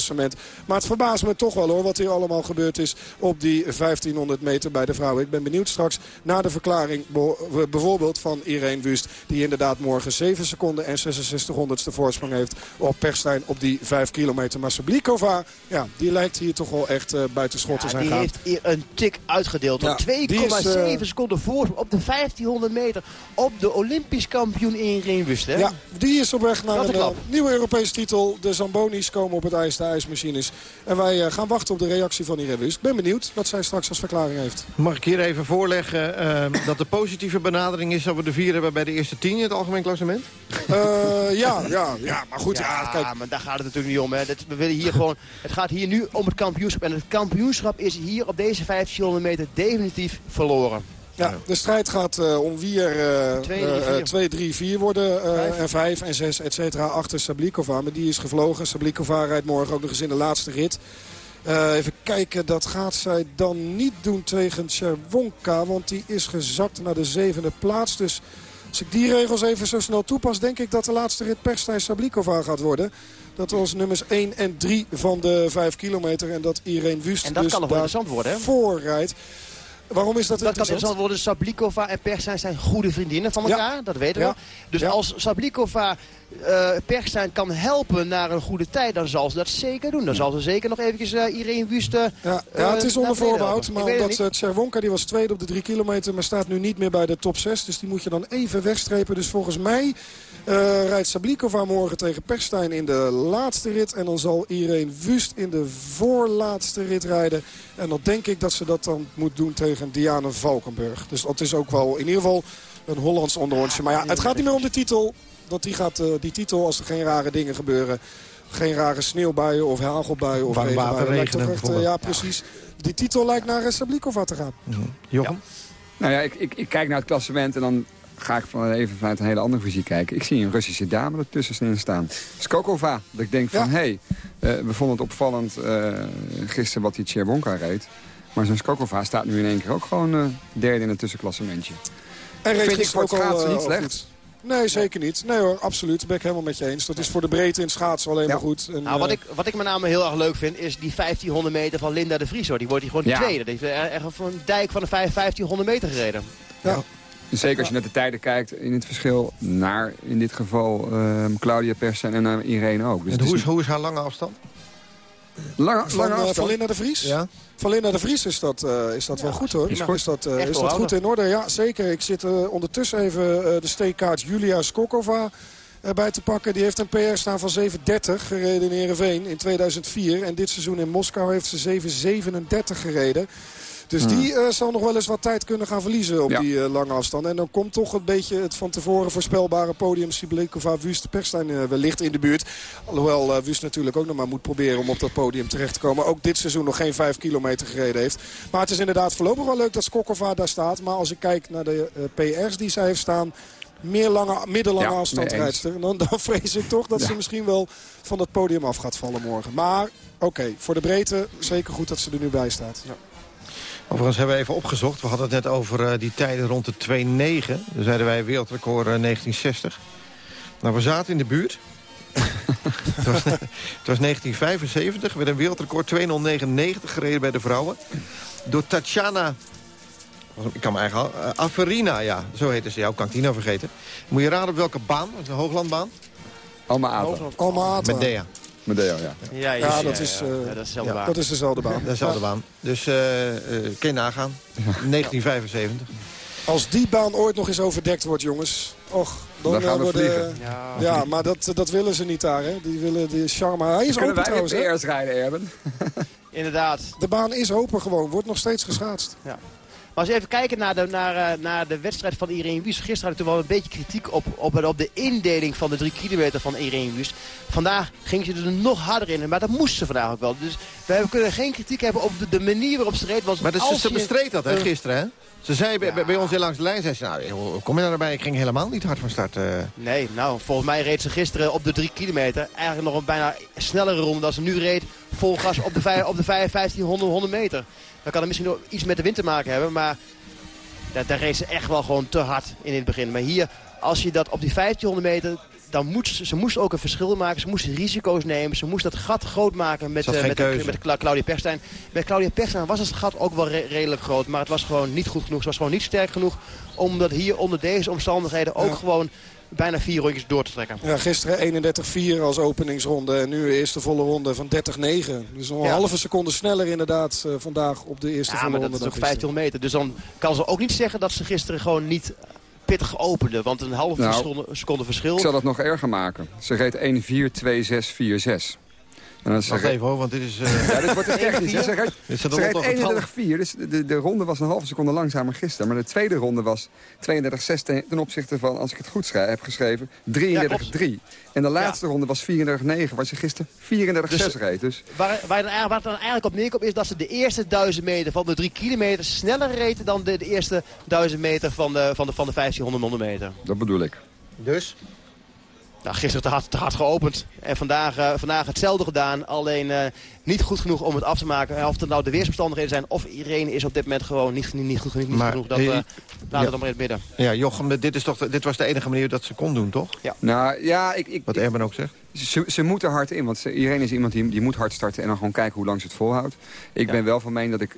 Speaker 11: Maar het verbaast me toch wel hoor wat hier allemaal gebeurd is op die 1500 meter bij de vrouwen. Ik ben benieuwd straks naar de verklaring bijvoorbeeld van Irene Wust. Die inderdaad morgen 7 seconden en 66 honderdste voorsprong heeft op Perstijn op die 5 kilometer. Maar Sablikova, ja, die lijkt hier toch wel echt uh, buiten schot te zijn
Speaker 12: die
Speaker 11: gaan.
Speaker 12: heeft hier een tik uitgedeeld.
Speaker 11: Ja,
Speaker 12: 2,7
Speaker 11: die is, eh,
Speaker 12: seconden voorsprong op de 1500 meter. Op de Olympisch kampioen Irene Wust. Hè?
Speaker 11: Ja, die is op weg naar een eh, nieuwe Europese titel. De Zambonis komen op het ijs, de ijsmachines. En wij eh, gaan wachten op de reactie van Irene Wust. Ik ben benieuwd wat zij straks als verklaring heeft.
Speaker 10: Mag ik hier even voorleggen eh, dat de positieve benadering is... dat we de vier hebben bij de eerste tien in het algemeen klassement?
Speaker 11: Eh, ja, ja, ja, maar goed. Ja,
Speaker 12: Ja,
Speaker 11: kijk,
Speaker 12: maar daar gaat het natuurlijk niet om. Hè. Dat, we willen hier gewoon, het gaat hier nu om het kampioenschap. En het kampioenschap is hier op deze 1500 meter definitief verloren.
Speaker 11: Ja, de strijd gaat eh, om wie er
Speaker 12: Twee, drie, vier.
Speaker 11: 2, 3, 4 worden. eh,
Speaker 12: Vijf.
Speaker 11: en 5 en 6, et cetera, achter Sablikova. Maar die is gevlogen. Sablikova rijdt morgen ook nog eens in de laatste rit. Eh, even kijken, dat gaat zij dan niet doen tegen Cherwonka. Want die is gezakt naar de zevende plaats. Dus als ik die regels even zo snel toepas... denk ik dat de laatste rit Perstijn Sablikova gaat worden. Dat was nummers 1 en 3 van de 5 kilometer. En dat Irene Wust
Speaker 12: En dat
Speaker 11: dus
Speaker 12: kan nog interessant worden, hè?
Speaker 11: voorrijdt. Waarom is dat,
Speaker 12: Dat kan
Speaker 11: interessant?
Speaker 12: interessant worden. Sablikova en Perstijn zijn goede vriendinnen van
Speaker 11: Ja.
Speaker 12: elkaar. Dat weten
Speaker 11: Ja.
Speaker 12: we. Dus
Speaker 11: Ja.
Speaker 12: als Sablikova eh Perstijn kan helpen naar een goede tijd... dan zal ze dat zeker doen. Dan zal ze zeker nog eventjes eh, Irene
Speaker 11: Ja, ja,
Speaker 12: eh,
Speaker 11: het is onder voorbehoud. Maar omdat uh, die was tweede op de drie kilometer... maar staat nu niet meer bij de top 6. Dus die moet je dan even wegstrepen. Dus volgens mij rijdt Sablikova morgen tegen Perstijn in de laatste rit. En dan zal Irene Wust in de voorlaatste rit rijden. En dan denk ik dat ze dat dan moet doen tegen Diane Valkenburg. Dus dat is ook wel in ieder geval een Hollands onderhondje. Maar ja, het gaat niet meer om de titel. Want die, gaat, eh, die titel, als er geen rare dingen gebeuren... geen rare sneeuwbuien of hagelbuien of
Speaker 10: Warm water,
Speaker 11: regenbuien... lijkt toch
Speaker 10: regenen
Speaker 11: echt, eh, ja, precies. Die titel lijkt naar eh, Sablikova te gaan.
Speaker 10: Jochem?
Speaker 9: Nou ja, ik, ik, ik kijk naar het klassement en dan ga ik van even vanuit een hele andere visie kijken. Ik zie een Russische dame ertussenin staan. Skokova. Dat ik denk van,
Speaker 11: Ja.
Speaker 9: hé, hey, eh, we vonden het opvallend eh, gisteren wat die Tjerbonka reed. Maar zo'n Skokova staat nu in één keer ook gewoon eh, derde in het tussenklassementje.
Speaker 11: En reed
Speaker 9: Vind ik voor schaatsen niet slecht.
Speaker 11: Nee, zeker niet. Nee hoor, absoluut. Dat ben ik helemaal met je eens. Dat is voor de breedte in schaatsen alleen
Speaker 9: Ja.
Speaker 11: maar goed. En,
Speaker 12: Nou, wat, ik, wat ik met name heel erg leuk vind, is die 1500 meter van Linda de Vries. Hoor. Die wordt hier gewoon
Speaker 9: Ja.
Speaker 12: tweede. Die heeft echt van een dijk van de vijf- 1500 meter gereden.
Speaker 11: Ja.
Speaker 9: Zeker als je naar de tijden kijkt in het verschil naar, in dit geval, ehm, Claudia Persen en naar Irene ook. Dus
Speaker 10: en hoe
Speaker 9: is
Speaker 10: hoe is haar lange afstand?
Speaker 9: Lange,
Speaker 11: Van,
Speaker 9: lange
Speaker 11: eh,
Speaker 9: afstand.
Speaker 11: van Linda de Vries?
Speaker 10: Ja.
Speaker 11: Van Linda de Vries is dat, eh, is dat wel goed hoor.
Speaker 9: is goed.
Speaker 11: Is dat, eh, is dat goed in orde? Ja, zeker. Ik zit eh, ondertussen even eh, de steekkaart Julia Skokova erbij te pakken. Die heeft een PR staan van 7.30 gereden in Heerenveen in 2004. En dit seizoen in Moskou heeft ze 7.37 gereden. Dus die eh, zal nog wel eens wat tijd kunnen gaan verliezen op
Speaker 9: Ja.
Speaker 11: die eh, lange afstand. En dan komt toch een beetje het van tevoren voorspelbare podium Siblikova Wust Perstijn eh, wellicht in de buurt. Alhoewel Wust natuurlijk ook nog maar moet proberen om op dat podium terecht te komen. Ook dit seizoen nog geen 5 kilometer gereden heeft. Maar het is inderdaad voorlopig wel leuk dat Skokova daar staat. Maar als ik kijk naar de PR's die zij heeft staan... Meer lange, middellange
Speaker 9: Ja,
Speaker 11: afstandrijdster. Dan, dan vrees ik toch dat ze misschien wel van dat podium af gaat vallen morgen. Maar oké, voor de breedte zeker goed dat ze er nu bij staat. Ja.
Speaker 10: Overigens hebben we even opgezocht. We hadden het net over eh, die tijden rond de 2.9. Dan zeiden wij wereldrecord eh, 1960. Nou, we zaten in de buurt. het, was, het was 1975. Er werd een wereldrecord 2.099 gereden bij de vrouwen. Door Tatjana... Ik kan me eigenlijk... eh, Averina, ja. Zo heette ze. Ja, kan ik die nou vergeten? Moet je raden op welke baan? Een hooglandbaan?
Speaker 9: Alma Ata.
Speaker 11: Alma Ata.
Speaker 10: Medea.
Speaker 9: Medea, ja.
Speaker 12: Ja,
Speaker 11: Ja, dat is, eh,
Speaker 12: ja, dat is dezelfde
Speaker 10: ja,
Speaker 12: baan.
Speaker 11: Dat is dezelfde baan.
Speaker 10: Dezelfde baan. Dus eh eh kun je nagaan. 1975.
Speaker 11: Als die baan ooit nog eens overdekt wordt, jongens. Och, dan,
Speaker 9: Dan gaan we
Speaker 11: worden,
Speaker 9: vliegen.
Speaker 12: Ja.
Speaker 11: Ja, maar dat, dat willen ze niet daar, hè. Die willen die charme. Hij is
Speaker 9: Kunnen
Speaker 11: open
Speaker 9: wij
Speaker 11: trouwens, hè.
Speaker 9: PR's rijden, Erben?
Speaker 12: Inderdaad.
Speaker 11: De baan is open gewoon. Wordt nog steeds geschaatst.
Speaker 12: Maar als we even kijken naar de, naar, eh, naar de wedstrijd van Irene Wüst. Gisteren had ik toch wel een beetje kritiek op, op, op de indeling van de drie kilometer van Irene Wüst. Vandaag ging ze er nog harder in. Maar dat moest ze vandaag ook wel. Dus we kunnen geen kritiek hebben op de, de manier waarop ze reed. Want
Speaker 10: Maar dus,
Speaker 12: als
Speaker 10: ze
Speaker 12: je-
Speaker 10: bestreed dat hè,
Speaker 12: eh,
Speaker 10: gisteren, hè? Ze zei bij,
Speaker 12: Ja.
Speaker 10: bij ons hier langs de lijn, zei ze, nou, kom je nou erbij? Ik ging helemaal niet hard van start. eh.
Speaker 12: Nee, nou, volgens mij reed ze gisteren op de 3 kilometer eigenlijk nog een bijna snellere ronde dan ze nu reed. Vol gas op de, op de vijf- 1500 100 meter. Dan kan het misschien nog iets met de wind te maken hebben, maar daar, reed ze echt wel gewoon te hard in het begin. Maar hier, als je dat op die 1500 meter, dan moet ze, ze moest ook een verschil maken. Ze moest risico's nemen. Ze moest dat gat groot maken met,
Speaker 10: Ze had
Speaker 12: eh, met, met Claudia Perstijn. Met Claudia Perstijn was het gat ook wel re- redelijk groot. Maar het was gewoon niet goed genoeg. Ze was gewoon niet sterk genoeg om dat hier onder deze omstandigheden ook
Speaker 11: Ja.
Speaker 12: gewoon bijna vier rondjes door te trekken.
Speaker 11: Ja, gisteren 31-4 als openingsronde. En nu de eerste volle ronde van 30-9. Dus nog een
Speaker 12: Ja.
Speaker 11: halve seconde sneller inderdaad eh, vandaag op de eerste
Speaker 12: Ja,
Speaker 11: volle
Speaker 12: maar dat
Speaker 11: ronde
Speaker 12: is ook
Speaker 11: dan gisteren.
Speaker 12: 1500 meter. Dus dan kan ze ook niet zeggen dat ze gisteren gewoon niet pittig opende. Want een halve
Speaker 9: Nou,
Speaker 12: seconde, seconde verschil...
Speaker 9: Ik zal dat nog erger maken. Ze reed 1-4-2-6-4-6. En dan ze
Speaker 10: Wacht even hoor, want dit is... eh,
Speaker 9: Ja, dit wordt te technisch. hè. Ze
Speaker 10: er half.
Speaker 9: 31-4, dus de, de ronde was een halve seconde langzamer gisteren. Maar de tweede ronde was 32-6 ten, ten opzichte van, als ik het goed schrijf, heb geschreven, 33-3. en de laatste ronde was 34-9, waar ze gisteren 34-6
Speaker 12: Dus-
Speaker 9: reed. Dus
Speaker 12: Waar, waar, dan, waar het dan eigenlijk op neerkomt is dat ze de eerste duizend meter van de drie kilometer sneller reed dan de, de eerste duizend meter van de, van de, van de 1500 100 meter.
Speaker 9: dat bedoel ik.
Speaker 10: Dus?
Speaker 12: Nou, gisteren te hard, te hard geopend. En vandaag, eh, vandaag hetzelfde gedaan. Alleen eh, niet goed genoeg om het af te maken. En Of het nou de weersomstandigheden zijn of Irene is op dit moment gewoon niet, niet, niet goed genoeg. Niet
Speaker 10: Maar,
Speaker 12: genoeg dat,
Speaker 10: eh,
Speaker 12: eh, laten
Speaker 10: ja.
Speaker 12: we dan maar in het midden.
Speaker 10: Ja, Jochem, dit, is toch, de- dit was de enige manier dat ze kon doen, toch?
Speaker 9: Nou ja, ik, ik,
Speaker 10: Wat Erben ook zegt.
Speaker 9: Ze, ze moet er hard in, want ze, iedereen is iemand die, die moet hard starten... en dan gewoon kijken hoe lang ze het volhoudt. Ik
Speaker 12: Ja.
Speaker 9: ben wel van mening dat ik...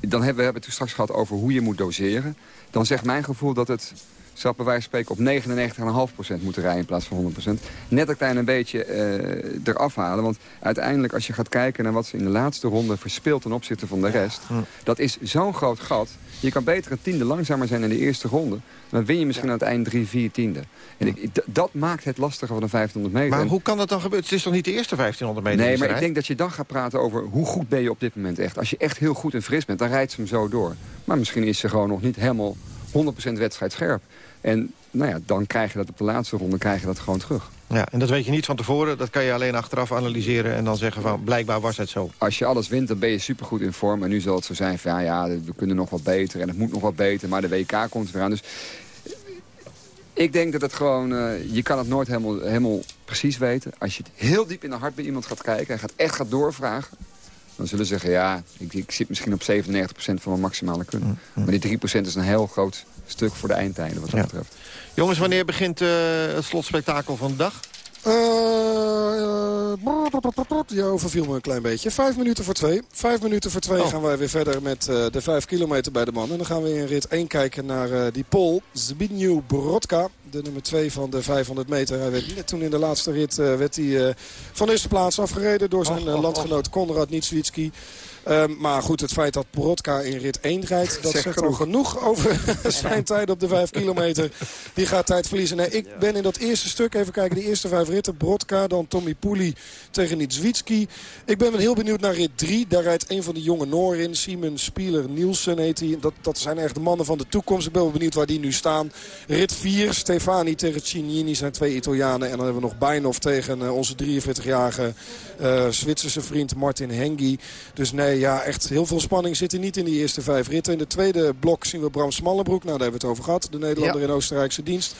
Speaker 9: Dan hebben we hebben het toen straks gehad over hoe je moet doseren. Dan zegt mijn gevoel dat het, zou bij wijze van spreken... op 99,5% moeten rijden in plaats van 100%. Net een klein een beetje eh, eraf halen. Want uiteindelijk, als je gaat kijken naar wat ze in de laatste ronde... verspeelt ten opzichte van de rest... dat is zo'n groot gat. Je kan beter een tiende langzamer zijn in de eerste ronde... dan win je misschien aan het eind drie, vier tiende. En ik, d- dat maakt het lastiger van de 1500 meter.
Speaker 10: Maar hoe kan dat dan gebeuren? Het is toch niet de eerste 1500 meter?
Speaker 9: Nee, maar ik denk dat je dan gaat praten over hoe goed ben je op dit moment echt. Als je echt heel goed en fris bent, dan rijdt ze hem zo door. Maar misschien is ze gewoon nog niet helemaal 100% wedstrijd scherp. En nou ja, dan krijg je dat op de laatste ronde krijg je dat gewoon terug.
Speaker 10: Ja, en dat weet je niet van tevoren. Dat kan je alleen achteraf analyseren en dan zeggen van... blijkbaar was het zo.
Speaker 9: Als je alles wint, dan ben je supergoed in vorm. En nu zal het zo zijn van ja, ja, we kunnen nog wat beter en het moet nog wat beter. Maar de WK komt weer aan. Dus ik denk dat het gewoon, eh, je kan het nooit helemaal, helemaal precies weten. Als je het heel diep in de hart bij iemand gaat kijken en gaat, echt gaat doorvragen... dan zullen ze zeggen, ja, ik, ik zit misschien op 97% van mijn maximale kunnen. Maar die 3% is een heel groot stuk voor de eindtijden wat dat
Speaker 10: Ja.
Speaker 9: betreft.
Speaker 10: Jongens, wanneer begint eh, het slotspektakel van de dag?
Speaker 11: Eh, eh, je overviel me een klein beetje. Vijf minuten voor twee. Vijf minuten voor twee
Speaker 10: Oh.
Speaker 11: gaan wij weer verder met eh, de vijf kilometer bij de man. En dan gaan we in rit 1 kijken naar die Pol Zbigniew Borodka. De nummer 2 van de 500 meter. Hij werd net toen in de laatste rit werd hij, van de eerste plaats afgereden door zijn eh, landgenoot Konrad Nitswitski. Ehm, maar goed, het feit dat Borodka in rit 1 rijdt... dat
Speaker 9: Zegt
Speaker 11: al
Speaker 9: genoeg.
Speaker 11: over zijn tijd op de 5 kilometer. Die gaat tijd verliezen. Nee, ik ben in dat eerste stuk, even kijken, de eerste vijf ritten. Brodka, dan Tommy Pouli tegen Nitswitski. Ik ben wel heel benieuwd naar rit 3. Daar rijdt een van de jonge Noor in. Simon Spieler Nielsen heet hij. Dat, dat zijn echt de mannen van de toekomst. Ik ben wel benieuwd waar die nu staan. Rit 4, Stefani tegen Cignini zijn twee Italianen. En dan hebben we nog Bijnhoff tegen eh, onze 43-jarige eh, Zwitserse vriend Martin Hengi. Dus nee, ja, echt heel veel spanning zit er niet in die eerste vijf ritten. In de tweede blok zien we Bram Smallenbroek. Nou, daar hebben we het over gehad. De Nederlander in Oostenrijkse dienst.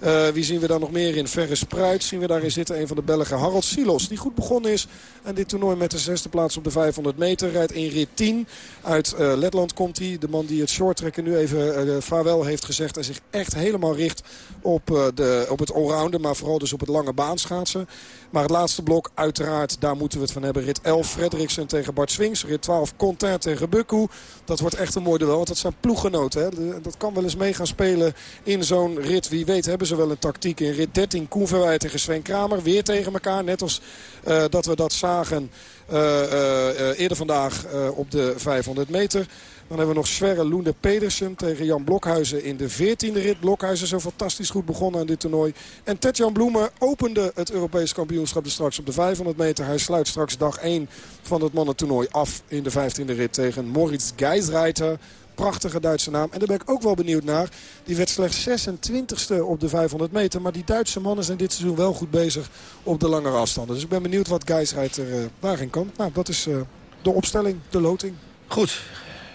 Speaker 11: Eh, wie zien we daar nog meer in? Verre Spruit zien we daarin zitten. Een van de Belgen Harold Silos. Die goed begonnen is. En dit toernooi met de zesde plaats op de 500 meter. Rijdt in rit 10. Uit eh, Letland komt hij. De man die het shorttrekken nu even eh, vaarwel heeft gezegd. En zich echt helemaal richt op, de, op het allrounden. Maar vooral dus op het lange baanschaatsen. Maar het laatste blok, uiteraard, daar moeten we het van hebben. Rit 11, Frederiksen tegen Bart Swings. Rit 12, Contain tegen Bukku. Dat wordt echt een mooi duel, want dat zijn ploeggenoten. Hè. Dat kan wel eens mee gaan spelen in zo'n rit. Wie weet hebben ze wel een tactiek. In rit 13, Koen Verwij tegen Sven Kramer. Weer tegen elkaar, net als eh, dat we dat zagen eh, eh, eerder vandaag op de 500 meter. Dan hebben we nog Sverre Loende Pedersen tegen Jan Blokhuizen in de 14e rit. Blokhuizen zo fantastisch goed begonnen aan dit toernooi. En Tetjan Bloemen opende het Europees kampioenschap straks op de 500 meter. Hij sluit straks dag 1 van het mannentoernooi af in de 15e rit tegen Moritz Geisreiter. Prachtige Duitse naam. En daar ben ik ook wel benieuwd naar. Die werd slechts 26e op de 500 meter. Maar die Duitse mannen zijn dit seizoen wel goed bezig op de langere afstanden. Dus ik ben benieuwd wat Geisreiter eh, daarin kan. Nou, dat is eh, de opstelling, de loting.
Speaker 10: Goed,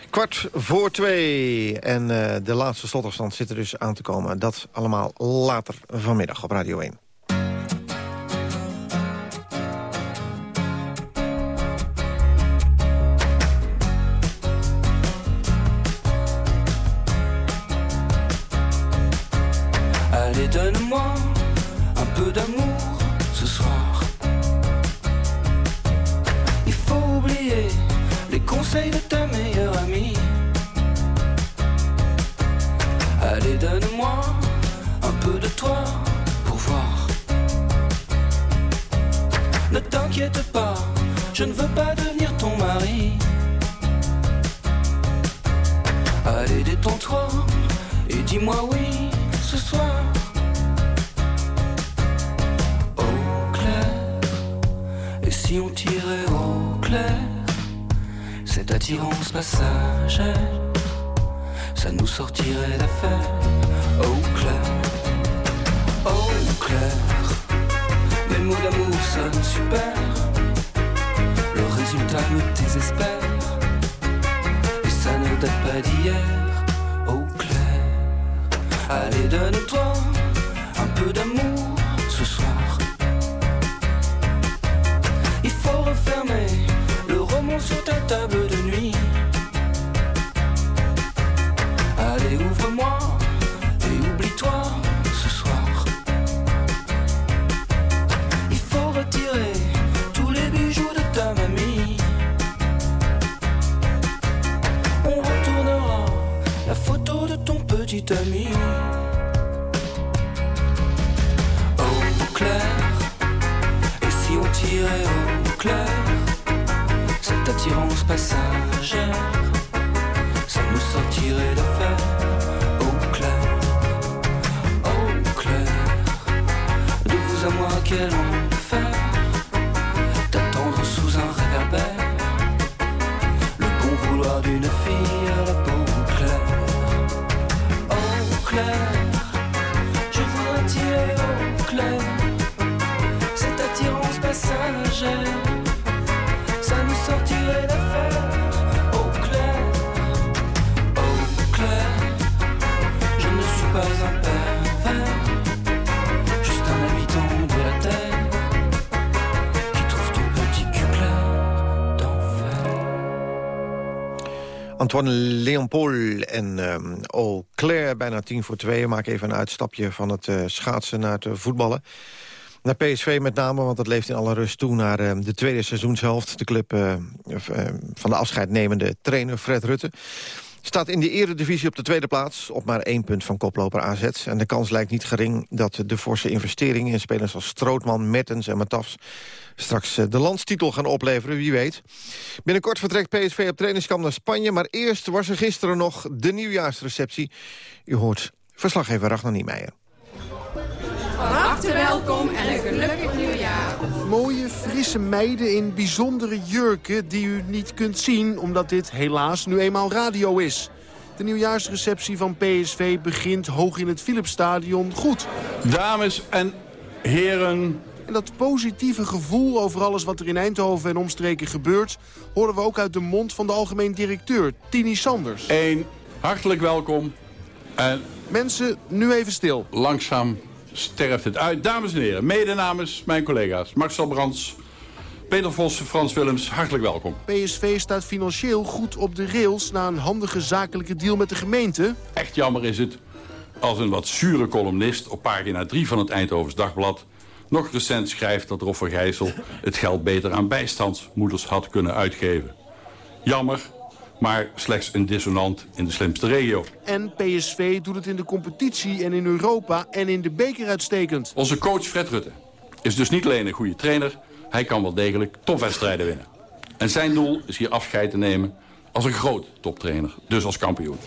Speaker 10: kwart voor twee. En eh, de laatste slotafstand zit er dus aan te komen. Dat allemaal later vanmiddag op Radio 1.
Speaker 13: Peu d'amour ce soir. Il faut oublier les conseils de ta meilleure amie. Allez, donne-moi un peu de toi pour voir. Ne t'inquiète pas, je ne veux pas devenir ton mari. Allez, détends-toi et dis-moi oui ce soir. Si on tirait au clair, cette attirance passagère, ça nous sortirait d'affaire. Au clair, au clair, mes mots d'amour sonnent super, le résultat me désespère, et ça ne date pas d'hier. Au clair, allez donne-toi un peu d'amour roman sur ta table de nuit. Allez, ouvre-moi et oublie-toi ce soir. Il faut retirer tous les bijoux de ta mamie. On retournera la photo de ton petit ami. vamos passar.
Speaker 10: Antoine Leopold en ehm Eau Claire, bijna tien voor twee. We maken even een uitstapje van het eh, schaatsen naar het eh, voetballen. Naar PSV met name, want dat leeft in alle rust toe... naar uh, de tweede seizoenshelft. De club uh, van de afscheidnemende trainer Fred Rutte... Staat in de eredivisie op de tweede plaats, op maar één punt van koploper AZ. En de kans lijkt niet gering dat de forse investeringen... in spelers als Strootman, Mertens en Matafs... straks de landstitel gaan opleveren, wie weet. Binnenkort vertrekt PSV op trainingskamp naar Spanje... maar eerst was er gisteren nog de nieuwjaarsreceptie. U hoort verslaggever Ragnar Niemeyer.
Speaker 14: Van harte welkom en een gelukkig.
Speaker 15: Mooie, frisse meiden in bijzondere jurken die u niet kunt zien... omdat dit helaas nu eenmaal radio is. De nieuwjaarsreceptie van PSV begint hoog in het Philipsstadion goed.
Speaker 16: Dames en heren...
Speaker 15: En dat positieve gevoel over alles wat er in Eindhoven en omstreken gebeurt... horen we ook uit de mond van de algemeen directeur, Tini Sanders.
Speaker 16: Een hartelijk welkom. En
Speaker 15: Mensen, nu even stil.
Speaker 16: Langzaam sterft het uit. Dames en heren, mede namens mijn collega's Marcel Brands, Peter Vossen, Frans Willems, hartelijk welkom.
Speaker 15: PSV staat financieel goed op de rails na een handige zakelijke deal met de gemeente.
Speaker 16: Echt jammer is het als een wat zure columnist op pagina 3 van het Eindhovens Dagblad... nog recent schrijft dat Roffer Gijssel het geld beter aan bijstandsmoeders had kunnen uitgeven. Jammer, maar slechts een dissonant in de slimste regio.
Speaker 15: En PSV doet het in de competitie en in Europa en in de beker uitstekend.
Speaker 16: Onze coach Fred Rutte is dus niet alleen een goede trainer... hij kan wel degelijk topwedstrijden winnen. En zijn doel is hier afscheid te nemen als een groot toptrainer, dus als kampioen.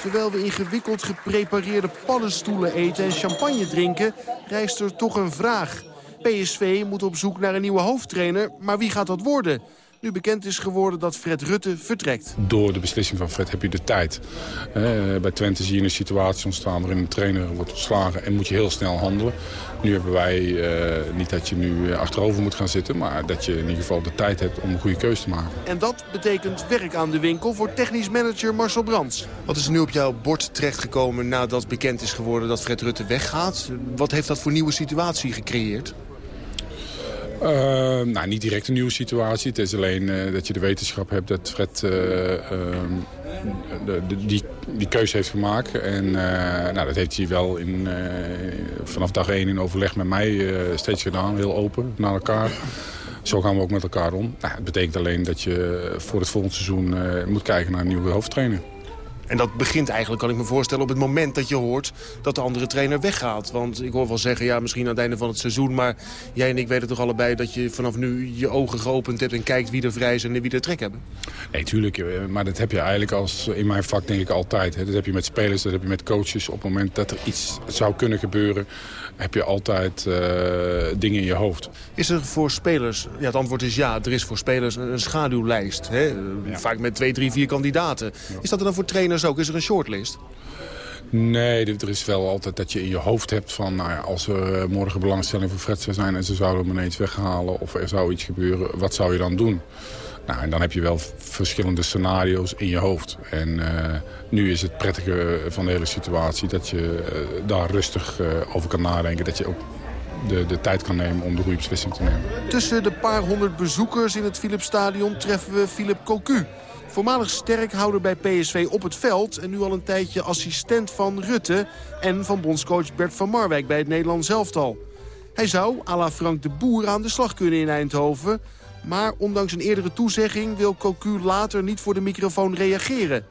Speaker 15: Terwijl we ingewikkeld geprepareerde paddenstoelen eten en champagne drinken... rijst er toch een vraag. PSV moet op zoek naar een nieuwe hoofdtrainer, maar wie gaat dat worden? Nu bekend is geworden dat Fred Rutte vertrekt.
Speaker 17: Door de beslissing van Fred heb je de tijd. Uh, bij Twente zie je een situatie ontstaan waarin een trainer wordt ontslagen en moet je heel snel handelen. Nu hebben wij uh, niet dat je nu achterover moet gaan zitten, maar dat je in ieder geval de tijd hebt om een goede keuze te maken.
Speaker 15: En dat betekent werk aan de winkel voor technisch manager Marcel Brands. Wat is er nu op jouw bord terechtgekomen nadat bekend is geworden dat Fred Rutte weggaat? Wat heeft dat voor nieuwe situatie gecreëerd?
Speaker 17: Uh, nou, niet direct een nieuwe situatie. Het is alleen uh, dat je de wetenschap hebt dat Fred uh, de, de, die, die keuze heeft gemaakt. En nou, dat heeft hij wel in, vanaf dag één in overleg met mij steeds gedaan. Heel open naar elkaar. Zo gaan we ook met elkaar om. Nou, het betekent alleen dat je voor het volgende seizoen moet kijken naar een nieuwe hoofdtrainer.
Speaker 15: En dat begint eigenlijk, kan ik me voorstellen, op het moment dat je hoort dat de andere trainer weggaat. Want ik hoor wel zeggen, ja, misschien aan het einde van het seizoen... maar jij en ik weten toch allebei dat je vanaf nu je ogen geopend hebt... en kijkt wie er vrij zijn en wie er trek hebben?
Speaker 17: Nee, tuurlijk. Maar dat heb je eigenlijk als, in mijn vak denk ik altijd. Hè. Dat heb je met spelers, dat heb je met coaches. Op het moment dat er iets zou kunnen gebeuren... heb je altijd uh, dingen in je hoofd.
Speaker 15: Is er voor spelers, ja, het antwoord is ja, er is voor spelers een schaduwlijst. Hè? Ja. Vaak met twee, drie, vier kandidaten. Ja. Is dat er dan voor trainers ook? Is er een shortlist?
Speaker 17: Nee, er is wel altijd dat je in je hoofd hebt van... Nou ja, als er morgen belangstelling voor Fred zou zijn... en ze zouden hem ineens weghalen of er zou iets gebeuren... wat zou je dan doen? Nou, en dan heb je wel verschillende scenario's in je hoofd. En uh, nu is het prettige van de hele situatie... dat je uh, daar rustig uh, over kan nadenken. Dat je ook de, de tijd kan nemen om de goede beslissing te nemen.
Speaker 15: Tussen de paar honderd bezoekers in het Philipsstadion treffen we Philip Cocu. Voormalig sterkhouder bij PSV op het veld... en nu al een tijdje assistent van Rutte... en van bondscoach Bert van Marwijk bij het Nederlands elftal. Hij zou, à la Frank de Boer, aan de slag kunnen in Eindhoven... maar ondanks een eerdere toezegging wil Cocu later niet voor de microfoon reageren...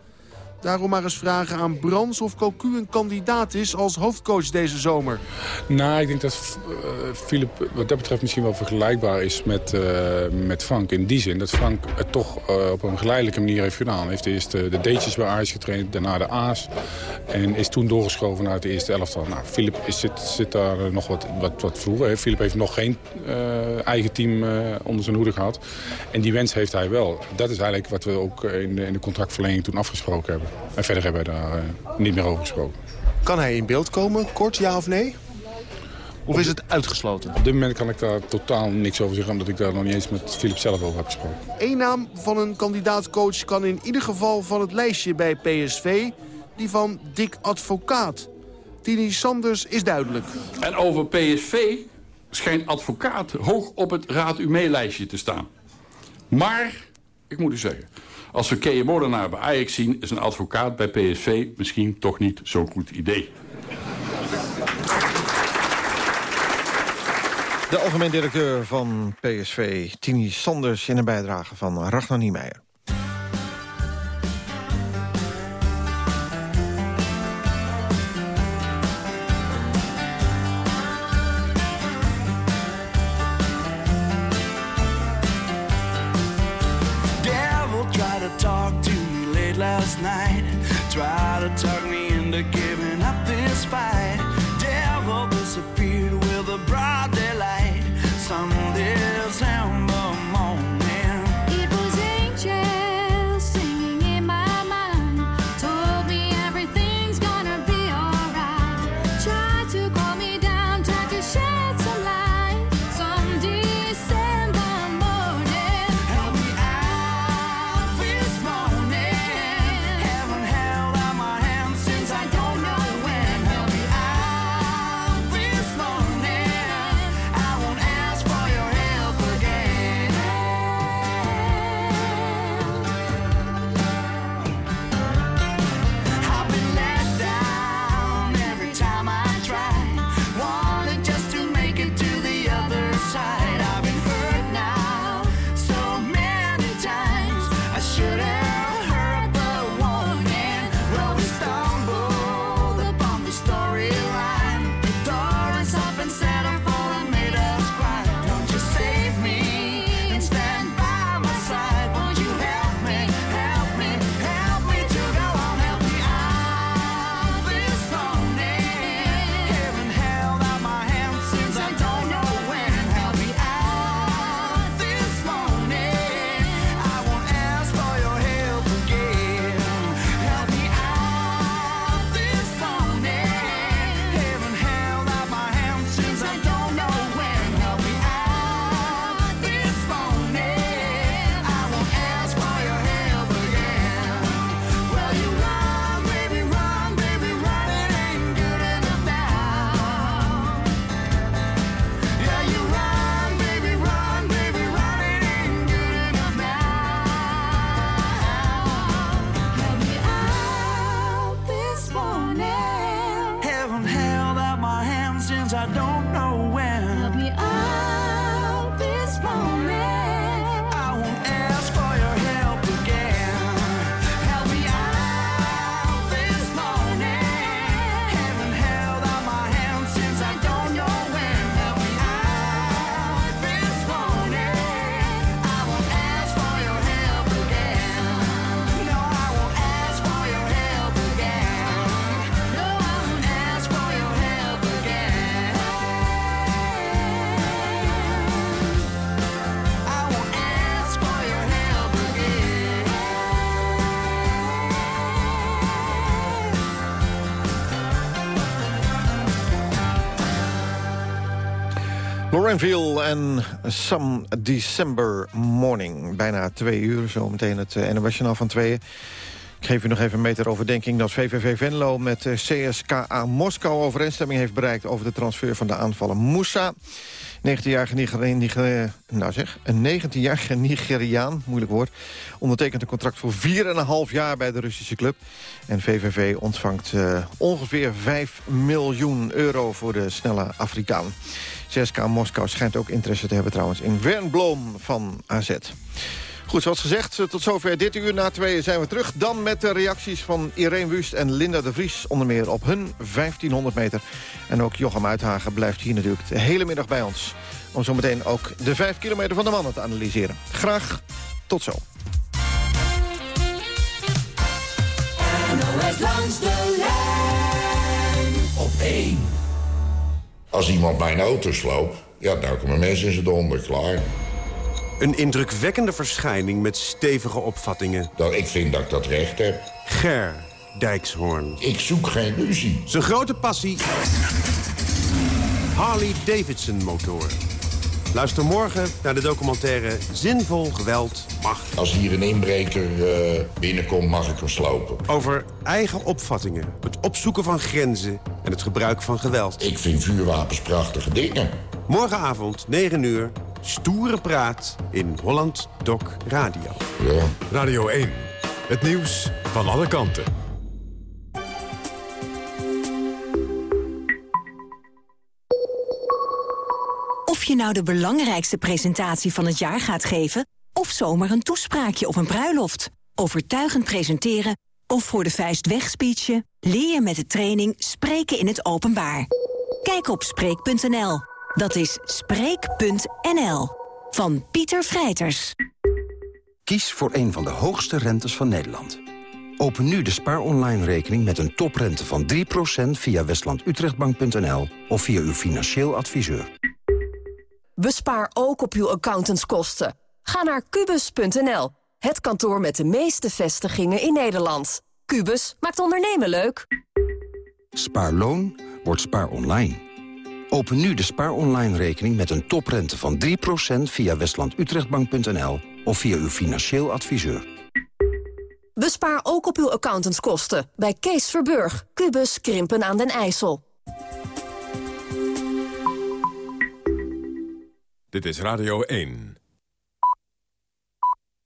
Speaker 15: Daarom maar eens vragen aan Brands of Cocu een kandidaat is als hoofdcoach deze zomer.
Speaker 17: Nou, ik denk dat uh, Philip wat dat betreft misschien wel vergelijkbaar is met, uh, met Frank. In die zin dat Frank het toch uh, op een geleidelijke manier heeft gedaan. Hij heeft eerst de D'tjes bij Ajax getraind, daarna de A's. En is toen doorgeschoven naar het eerste elftal. Nou, Philip is, zit, zit daar nog wat, wat, wat vroeger. Philip heeft nog geen eigen team onder zijn hoede gehad. En die wens heeft hij wel. Dat is eigenlijk wat we ook in de, in de contractverlenging toen afgesproken hebben. En verder hebben we daar uh, niet meer over gesproken.
Speaker 15: Kan hij in beeld komen, kort, ja of nee? Of is het uitgesloten?
Speaker 17: Op dit moment kan ik daar totaal niks over zeggen... omdat ik daar nog niet eens met Philip zelf over heb gesproken.
Speaker 15: Eén naam van een kandidaatcoach kan in ieder geval van het lijstje bij PSV... die van Dick Advocaat. Tini Sanders is duidelijk.
Speaker 16: En over PSV schijnt Advocaat hoog op het Raad u mee-lijstje te staan. Maar, ik moet u zeggen... Als we Keje Molenaar bij Ajax zien, is een advocaat bij PSV misschien toch niet zo'n goed idee.
Speaker 10: De algemeen directeur van PSV, Tini Sanders... in een bijdrage van Ragnar Niemeyer.
Speaker 18: Last night. Try to talk
Speaker 10: Lorenville en Some December Morning. Bijna twee uur, zo meteen het uh, NOS van tweeën. Ik geef u nog even een meter overdenking dat VVV Venlo met eh, CSKA Moskou overeenstemming heeft bereikt over de transfer van de aanvaller Moussa. 19-jarige Niger nou zeg, een 19-jarige Nigeriaan, moeilijk woord, ondertekent een contract voor 4,5 jaar bij de Russische club. En VVV ontvangt uh, ongeveer 5 miljoen euro voor de snelle Afrikaan. CSKA Moskou schijnt ook interesse te hebben trouwens in Wernbloem van AZ. Goed, zoals gezegd, tot zover dit uur. Na tweeën zijn we terug. Dan met de reacties van Irene Wust en Linda de Vries... onder meer op hun 1500 meter. En ook Jochem Uithagen blijft hier natuurlijk de hele middag bij ons... om zometeen ook de 5 kilometer van de mannen te analyseren. Graag tot zo.
Speaker 19: NOS langs de lijn op 1.
Speaker 20: Als iemand mijn auto sloopt, ja, dan komen mensen in zijn donder, klaar.
Speaker 21: Een indrukwekkende verschijning met stevige opvattingen.
Speaker 20: Dat, ik vind dat ik dat recht heb.
Speaker 21: Ger Dijkshoorn.
Speaker 20: Ik zoek geen ruzie.
Speaker 21: Zijn grote passie... Harley-Davidson motoren. Luister morgen naar de documentaire Zinvol Geweld Macht.
Speaker 20: Als hier een inbreker uh, binnenkomt, mag ik hem slopen.
Speaker 21: Over eigen opvattingen, het opzoeken van grenzen en het gebruik van geweld.
Speaker 20: Ik vind vuurwapens prachtige dingen.
Speaker 21: Morgenavond, 9 uur, stoere praat in Holland Doc Radio.
Speaker 20: Ja.
Speaker 1: Radio 1, het nieuws van alle kanten.
Speaker 22: je nou de belangrijkste presentatie van het jaar gaat geven... of zomaar een toespraakje op een bruiloft. Overtuigend presenteren of voor de vuist wegspeechen... leer je met de training Spreken in het Openbaar. Kijk op Spreek.nl. Dat is Spreek.nl. Van Pieter Vrijters.
Speaker 23: Kies voor een van de hoogste rentes van Nederland. Open nu de Spaar Online rekening met een toprente van 3% via westlandutrechtbank.nl of via uw financieel adviseur.
Speaker 24: Bespaar ook op uw accountantskosten. Ga naar kubus.nl, het kantoor met de meeste vestigingen in Nederland. Kubus maakt ondernemen leuk.
Speaker 23: Spaarloon wordt Spaar Online. Open nu de Spaar Online rekening met een toprente van 3% via westlandutrechtbank.nl of via uw financieel adviseur.
Speaker 24: Bespaar ook op uw accountantskosten bij Kees Verburg, Kubus Krimpen aan den IJssel.
Speaker 1: Dit is Radio 1.